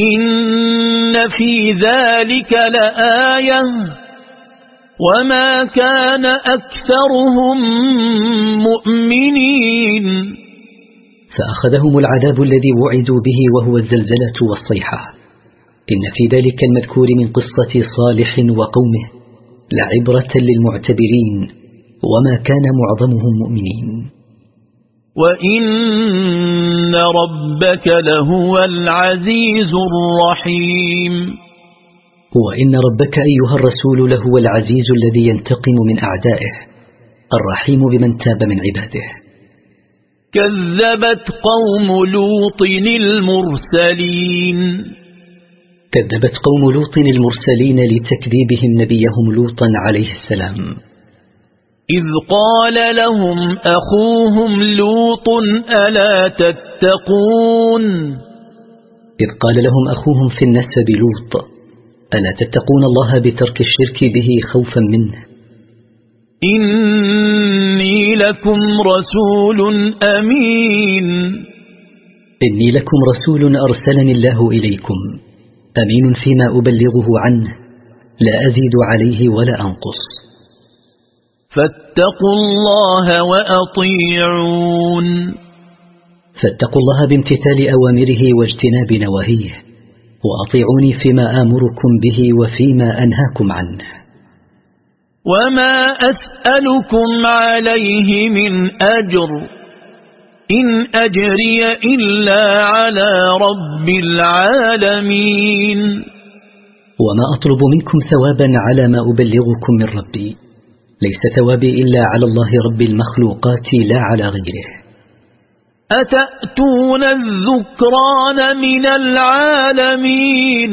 D: إن في ذلك لآية. وما كان أكثرهم مؤمنين.
A: فأخذهم العذاب الذي وعدوا به وهو الزلزلة والصيحة. إن في ذلك المذكور من قصة صالح وقومه لعبرة للمعتبرين. وما كان معظمهم مؤمنين.
D: وإن ربك لهو العزيز الرحيم
A: وإن ربك أيها الرسول لهو العزيز الذي ينتقم من أعدائه الرحيم بمن تاب من عباده.
D: كذبت قوم لوط المرسلين.
A: كذبت قوم لوط المرسلين لتكذيبهم نبيهم لوطا عليه السلام.
D: إذ قال لهم أخوهم لوط ألا تتقون؟
A: إذ قال لهم أخوهم في النسب لوط ألا تتقون الله بترك الشرك به خوفا منه؟
D: إني لكم رسول أمين.
A: إني لكم رسول أرسلني الله إليكم أمين فيما أبلغه عنه لا أزيد عليه ولا أنقص.
D: فاتقوا الله وأطيعون.
A: فاتقوا الله بامتثال أوامره واجتناب نواهيه وأطيعوني فيما آمركم به وفيما أنهاكم عنه.
D: وما أسألكم عليه من أجر إن أجري إلا على رب العالمين.
A: وما أطلب منكم ثوابا على ما أبلغكم من ربي ليس ثوابي إلا على الله رب المخلوقات لا على غيره.
D: أتأتون الذكران من العالمين؟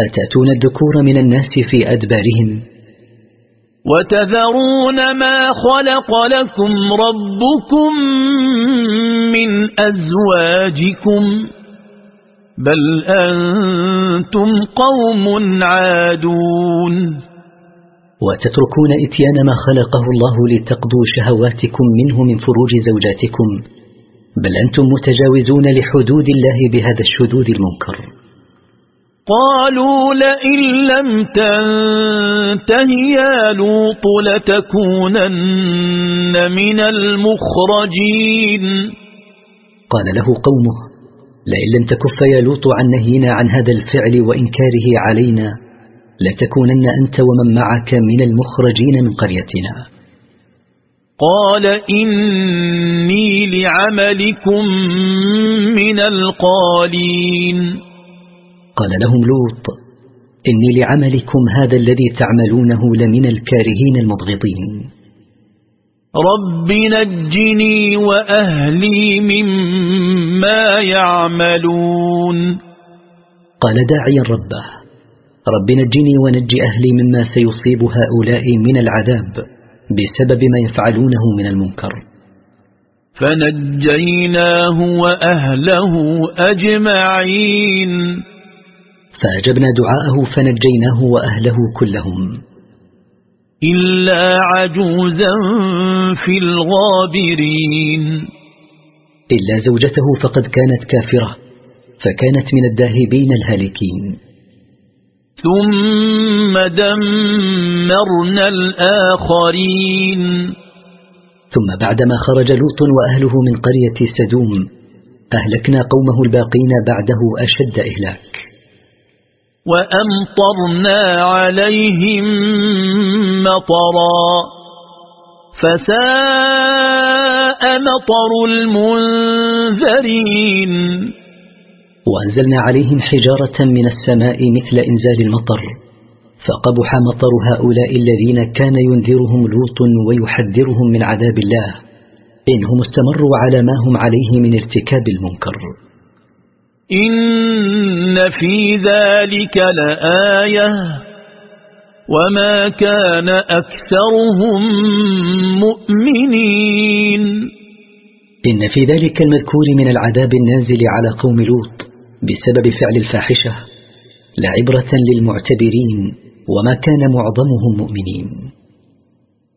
A: أتأتون الذكور من الناس في أدبارهم؟
D: وتذرون ما خلق لكم ربكم من أزواجكم؟ بل أنتم قوم عادون.
A: وتتركون إتيان ما خلقه الله لتقضوا شهواتكم منه من فروج زوجاتكم. بل أنتم متجاوزون لحدود الله بهذا الشذوذ المنكر.
D: قالوا لئن لم تنته يا لوط لتكونن من المخرجين.
A: قال له قومه لئن لم تكف يا لوط عن نهينا عن هذا الفعل وإنكاره علينا لتكونن أنت ومن معك من المخرجين من قريتنا.
D: قال إني لعملكم من القالين.
A: قال لهم لوط إني لعملكم هذا الذي تعملونه لمن الكارهين المبغضين
D: رب نجني وأهلي مما يعملون.
A: قال داعيا ربه رب نجني ونجي أهلي مما سيصيب هؤلاء من العذاب بسبب ما يفعلونه من المنكر.
D: فنجيناه وأهله أجمعين.
A: فأجبنا دعاءه فنجيناه وأهله كلهم.
D: إلا عجوزا في الغابرين.
A: إلا زوجته فقد كانت كافرة فكانت من الداهبين الهالكين.
D: ثم دمرنا الآخرين.
A: ثم بعدما خرج لوط وأهله من قرية سدوم أهلكنا قومه الباقين بعده أشد إهلاك.
D: وأمطرنا عليهم مطرا. فساء مطر المنذرين.
A: وأنزلنا عليهم حجارة من السماء مثل إنزال المطر فقبح مطر هؤلاء الذين كان ينذرهم لوط ويحذرهم من عذاب الله إنهم استمروا على ما هم عليه من ارتكاب المنكر.
D: إن في ذلك لآية وما كان أكثرهم مؤمنين.
A: إن في ذلك المذكور من العذاب النازل على قوم لوط بسبب فعل الفاحشة لعبرة للمعتبرين وما كان معظمهم مؤمنين.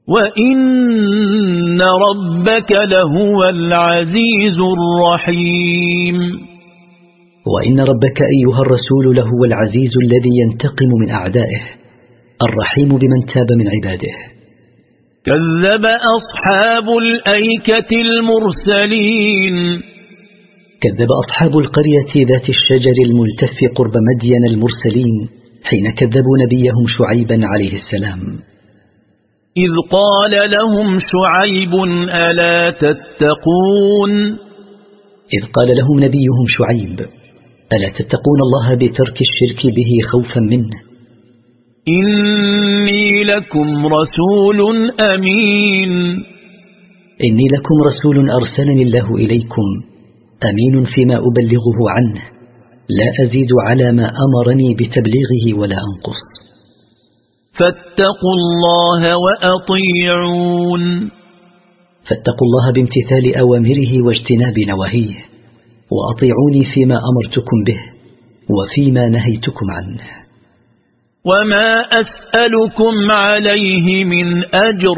D: وإن ربك لهو العزيز الرحيم.
A: وإن ربك أيها الرسول لهو العزيز الذي ينتقم من أعدائه الرحيم بمن تاب من عباده.
D: كذب أصحاب الأيكة المرسلين.
A: كذب أصحاب القرية ذات الشجر الملتف قرب مدين المرسلين حين كذبوا نبيهم شعيبا عليه السلام.
D: إذ قال لهم شعيب ألا تتقون؟
A: إذ قال لهم نبيهم شعيب ألا تتقون الله بترك الشرك به خوفا منه؟
D: إني لكم رسول أمين.
A: إني لكم رسول أرسلني الله إليكم أمين فيما أبلغه عنه. لا أزيد على ما أمرني بتبليغه ولا أنقص.
D: فاتقوا الله وأطيعون.
A: فاتقوا الله بامتثال أوامره واجتناب نواهيه. وأطيعوني فيما أمرتكم به وفيما نهيتكم عنه.
D: وما أسألكم عليه من أجر.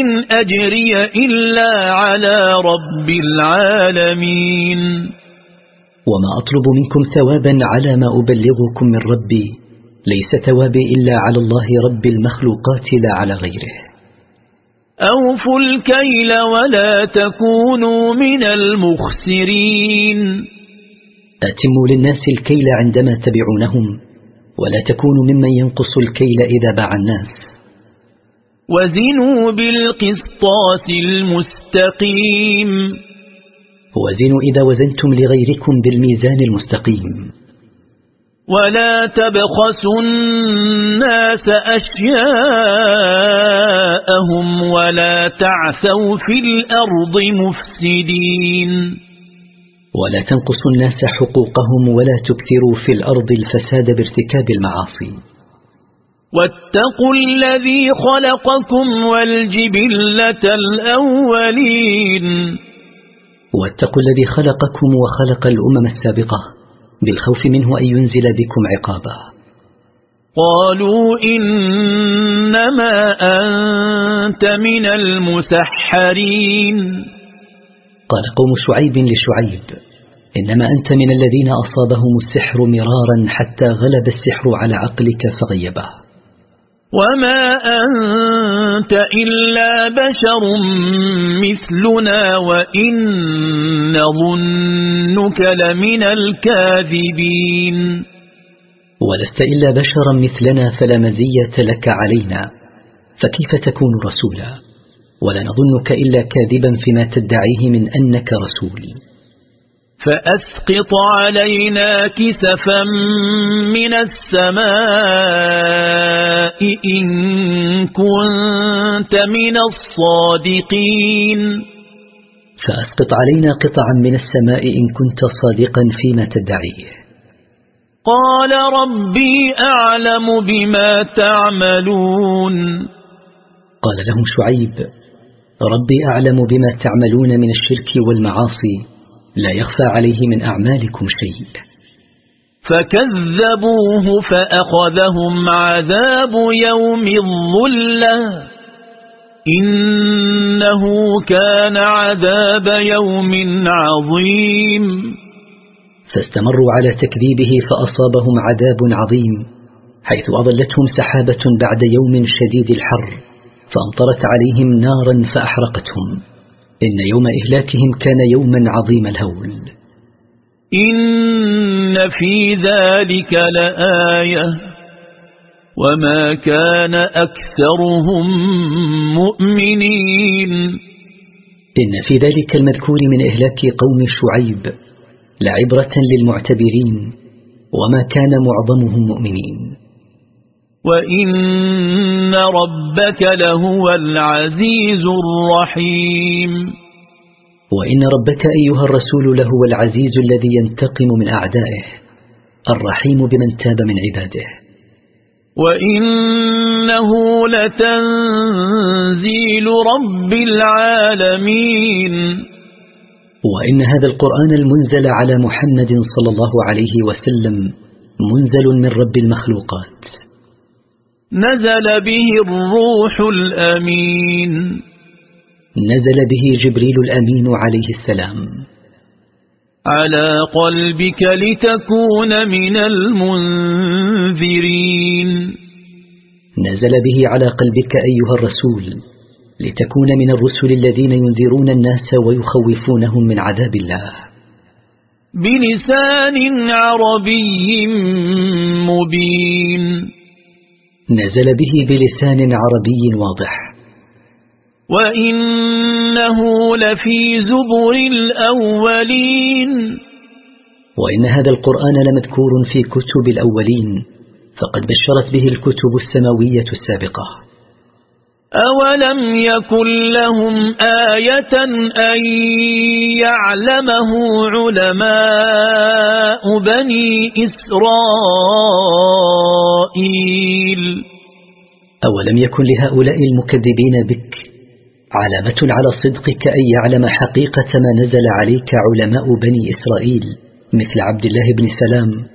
D: إن أجري إلا على رب العالمين.
A: وما أطلب منكم ثوابا على ما أبلغكم من ربي ليس ثوابي إلا على الله رب المخلوقات لا على غيره.
D: أوفوا الكيل ولا تكونوا من المخسرين.
A: أتموا للناس الكيل عندما تبعونهم ولا تكونوا ممن ينقص الكيل إذا باع الناس.
D: وزنوا بالقسطاس المستقيم.
A: وزنوا إذا وزنتم لغيركم بالميزان المستقيم.
D: ولا تبخسوا الناس أشياءهم ولا تعثوا في الأرض مفسدين.
A: ولا تنقصوا الناس حقوقهم ولا تكثروا في الأرض الفساد بارتكاب المعاصي.
D: واتقوا الذي خلقكم والجبلة الأولين.
A: واتقوا الذي خلقكم وخلق الأمم السابقة بالخوف منه أن ينزل بكم عقابا.
D: قالوا إنما أنت من المسحرين.
A: قال قوم شعيب لشعيب إنما أنت من الذين أصابهم السحر مرارا حتى غلب السحر على عقلك فغيبه.
D: وما أنت إلا بشر مثلنا وإن نظنك لمن الكاذبين
A: ولست إلا بشرا مثلنا فلا مزية لك علينا فكيف تكون رسولا؟ ولا نظنك إلا كاذبا فيما تدعيه من أنك رسول.
D: فأسقط علينا كسفا من السماء إن كنت من الصادقين.
A: فأسقط علينا قطعا من السماء إن كنت صادقا فيما تدعيه
D: قال ربي أعلم بما تعملون.
A: قال لهم شعيب ربي أعلم بما تعملون من الشرك والمعاصي. لا يخفى عليه من أعمالكم شيء.
D: فكذبوه فأخذهم عذاب يوم الظلة. إنه كان عذاب يوم عظيم.
A: فاستمروا على تكذيبه فأصابهم عذاب عظيم حيث أضلتهم سحابة بعد يوم شديد الحر فأمطرت عليهم نارا فأحرقتهم. إن يوم إهلاكهم كان يوما عظيم الهول.
D: إن في ذلك لآية وما كان أكثرهم مؤمنين.
A: إن في ذلك المذكور من إهلاك قوم شعيب لعبرة للمعتبرين وما كان معظمهم مؤمنين.
D: وإن ربك لهو العزيز الرحيم
A: وإن ربك أيها الرسول لهو العزيز الذي ينتقم من أعدائه الرحيم بمن تاب من عباده.
D: وإنه لتنزيل رب العالمين.
A: وإن هذا القرآن المنزل على محمد صلى الله عليه وسلم منزل من رب المخلوقات.
D: نزل به الروح الأمين.
A: نزل به جبريل الأمين عليه السلام.
D: على قلبك لتكون من المنذرين.
A: نزل به على قلبك أيها الرسول لتكون من الرسل الذين ينذرون الناس ويخوفونهم من عذاب الله.
D: بلسان عربي مبين.
A: نزل به بلسان عربي واضح.
D: وإنه لفي زبر الأولين
A: وإن هذا القرآن لمذكور في كتب الأولين فقد بشرت به الكتب السماوية السابقة.
D: أولم يكن لهم آية أن يعلمه علماء بني إسرائيل
A: أولم يكن لهؤلاء المكذبين بك علامة على صدقك أن يعلم حقيقة ما نزل عليك علماء بني إسرائيل؟ مثل عبد الله بن سلام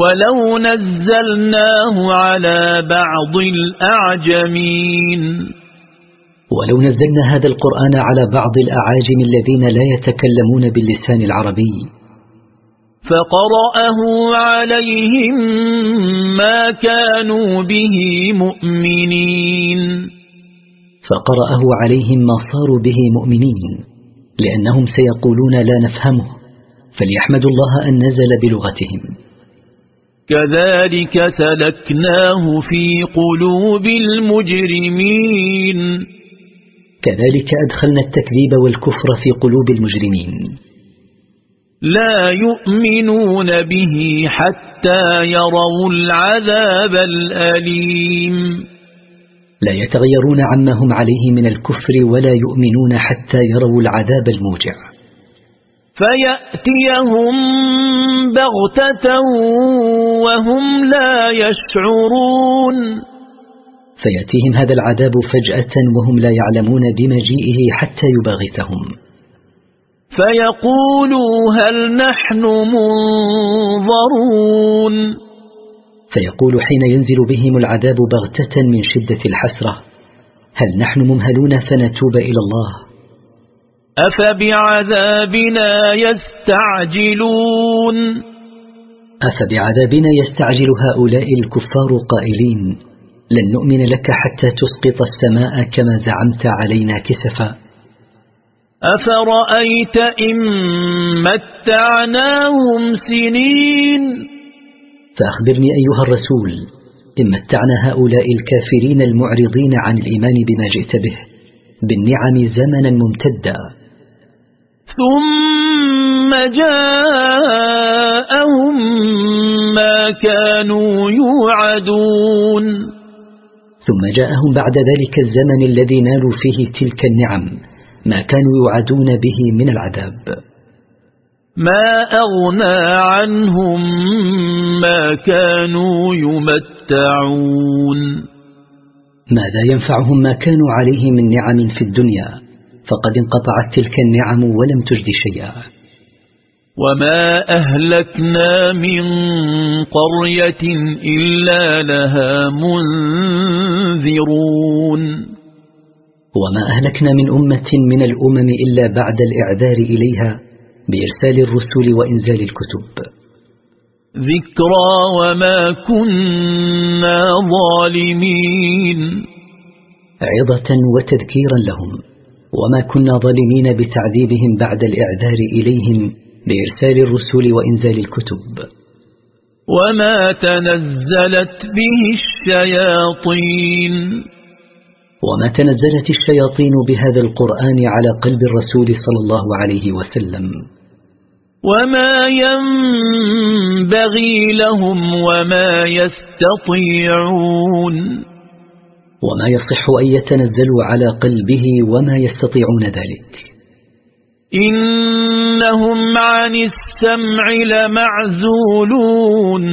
D: ولو نزلناه على بعض الأعجمين
A: ولو نزلنا هذا القرآن على بعض الأعاجم الذين لا يتكلمون باللسان العربي
D: فقرأه عليهم ما كانوا به مؤمنين
A: فقرأه عليهم ما صاروا به مؤمنين لأنهم سيقولون لا نفهمه فليحمدوا الله أن نزل بلغتهم
D: كذلك سلكناه في قلوب المجرمين.
A: كذلك أدخلنا التكذيب والكفر في قلوب المجرمين.
D: لا يؤمنون به حتى يروا العذاب الأليم.
A: لا يتغيرون عما هم عليه من الكفر ولا يؤمنون حتى يروا العذاب الموجع.
D: فيأتيهم بغتة وهم لا يشعرون.
A: فيأتيهم هذا العذاب فجأة وهم لا يعلمون بمجيئه حتى يباغتهم.
D: فيقولوا هل نحن منظرون.
A: فيقول حين ينزل بهم العذاب بغتة من شدة الحسرة هل نحن ممهلون فنتوب إلى الله؟
D: أفبعذابنا يستعجلون؟
A: أفبعذابنا يستعجل هؤلاء الكفار قائلين لن نؤمن لك حتى تسقط السماء كما زعمت علينا كسفا.
D: أفرأيت إن متعناهم سنين؟
A: فأخبرني أيها الرسول إن متعنا هؤلاء الكافرين المعرضين عن الإيمان بما جئت به بالنعم زمنا ممتدا.
D: ثم جاءهم ما كانوا يوعدون.
A: ثم جاءهم بعد ذلك الزمن الذي نالوا فيه تلك النعم ما كانوا يوعدون به من العذاب.
D: ما أغنى عنهم ما كانوا يمتعون.
A: ماذا ينفعهم ما كانوا عليه من نعم في الدنيا؟ فقد انقطعت تلك النعم ولم تجد شيئا.
D: وما أهلكنا من قرية إلا لها منذرون.
A: وما أهلكنا من أمة من الأمم إلا بعد الإعذار إليها بإرسال الرسل وإنزال الكتب.
D: ذكرى وما كنا ظالمين.
A: عظة وتذكيرا لهم. وما كنا ظالمين بتعذيبهم بعد الإعذار إليهم بإرسال الرسل وإنزال الكتب.
D: وما تنزلت به الشياطين.
A: وما تنزلت الشياطين بهذا القرآن على قلب الرسول صلى الله عليه وسلم.
D: وما ينبغي لهم وما يستطيعون.
A: وما يصح أن يتنزلوا على قلبه وما يستطيعون ذلك.
D: إنهم عن السمع لمعزولون.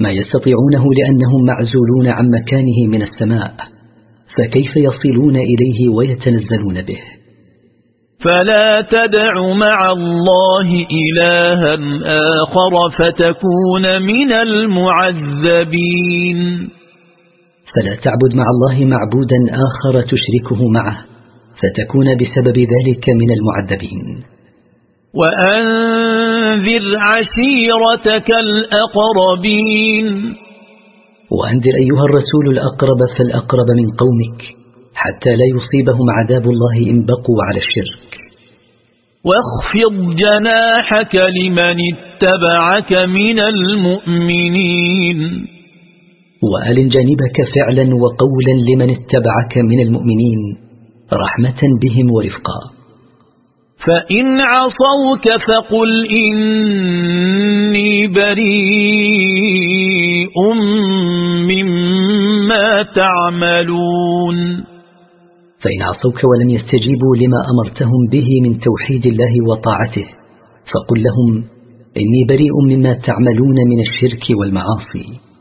A: ما يستطيعونه لأنهم معزولون عن مكانه من السماء فكيف يصلون إليه ويتنزلون به؟
D: فلا تدع مع الله إلها آخر فتكون من المعذبين.
A: فلا تعبد مع الله معبودا آخر تشركه معه فتكون بسبب ذلك من المعذبين.
D: وأنذر عشيرتك الأقربين.
A: وأنذر أيها الرسول الأقرب فالأقرب من قومك حتى لا يصيبهم عذاب الله إن بقوا على الشرك.
D: واخفض جناحك لمن اتبعك من المؤمنين.
A: وأل جانبك فعلا وقولا لمن اتبعك من المؤمنين رحمة بهم ورفقا.
D: فإن عصوك فقل إني بريء مما تعملون.
A: فإن عصوك ولم يستجيبوا لما أمرتهم به من توحيد الله وطاعته فقل لهم إني بريء مما تعملون من الشرك والمعاصي.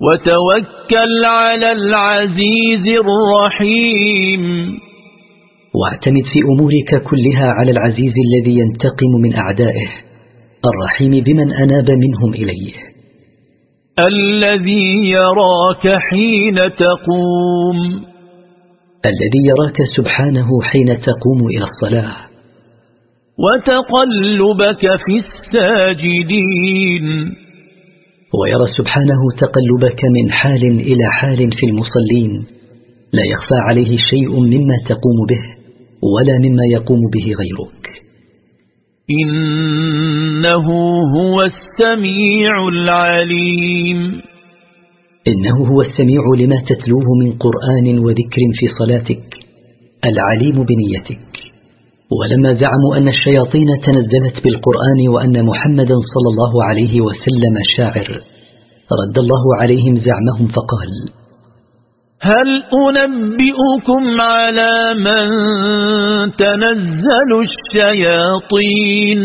D: وتوكل على العزيز الرحيم.
A: واعتمد في أمورك كلها على العزيز الذي ينتقم من أعدائه الرحيم بمن أناب منهم إليه.
D: الذي يراك حين تقوم.
A: الذي يراك سبحانه حين تقوم إلى الصلاة.
D: وتقلبك في الساجدين.
A: ويرى سبحانه تقلبك من حال إلى حال في المصلين. لا يخفى عليه شيء مما تقوم به ولا مما يقوم به غيرك.
D: إنه هو السميع العليم.
A: إنه هو السميع لما تتلوه من قرآن وذكر في صلاتك العليم بنيتك. ولما زعموا أن الشياطين تنزلت بالقرآن وأن محمدا صلى الله عليه وسلم شاعر رد الله عليهم زعمهم فقال
D: هل أنبئكم على من تنزل الشياطين؟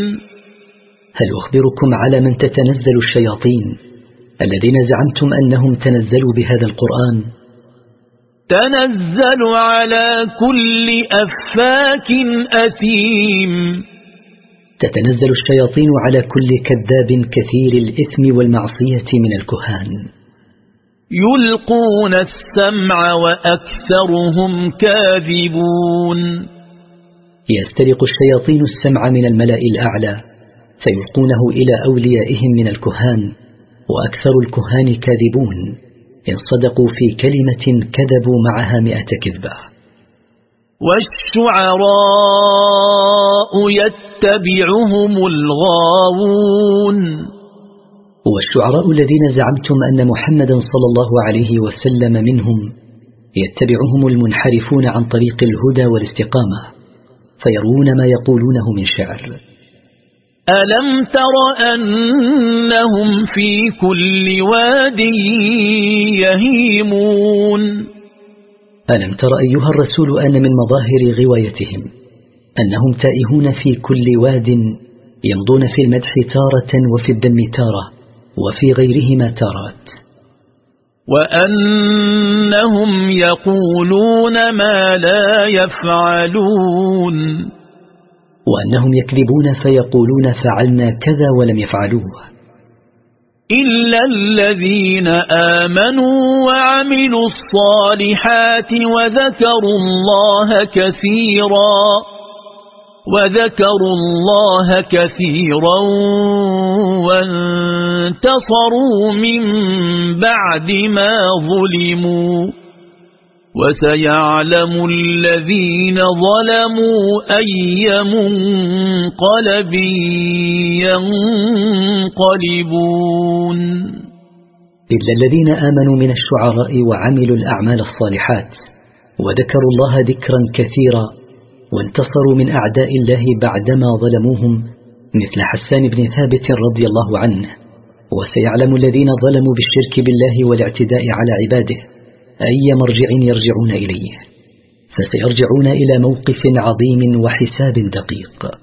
A: هل أخبركم على من تتنزل الشياطين الذين زعمتم أنهم تنزلوا بهذا القرآن؟
D: تنزل على كل أفاك أثيم.
A: تتنزل الشياطين على كل كذاب كثير الإثم والمعصية من الكهان.
D: يلقون السمع وأكثرهم كاذبون.
A: يسترق الشياطين السمع من الملأ الأعلى فيلقونه إلى أوليائهم من الكهان وأكثر الكهان كاذبون. إن صدقوا في كلمة كذبوا معها مئة كذبة.
D: والشعراء يتبعهم الغاوون.
A: والشعراء الذين زعمتم أن محمدا صلى الله عليه وسلم منهم يتبعهم المنحرفون عن طريق الهدى والاستقامة فيرون ما يقولونه من شعر.
D: ألم تر أنهم في كل واد يهيمون؟
A: ألم تر أيها الرسول أن من مظاهر غوايتهم أنهم تائهون في كل واد يمضون في المدح تارة وفي الذم تارة وفي غيرهما تارات.
D: وأنهم يقولون ما لا يفعلون.
A: وأنهم يكذبون فيقولون فعلنا كذا ولم يفعلوه.
D: إلا الذين آمنوا وعملوا الصالحات وذكروا الله كثيرا وذكروا الله كثيرا وانتصروا من بعد ما ظلموا. وسيعلم الذين ظلموا أي منقلب ينقلبون.
A: إلا الذين آمنوا من الشعراء وعملوا الأعمال الصالحات وذكروا الله ذكرا كثيرا وانتصروا من أعداء الله بعدما ظلموهم مثل حسان بن ثابت رضي الله عنه. وسيعلم الذين ظلموا بالشرك بالله والاعتداء على عباده. أي مرجع يرجعون إليه؟ فسيرجعون إلى موقف عظيم وحساب دقيق.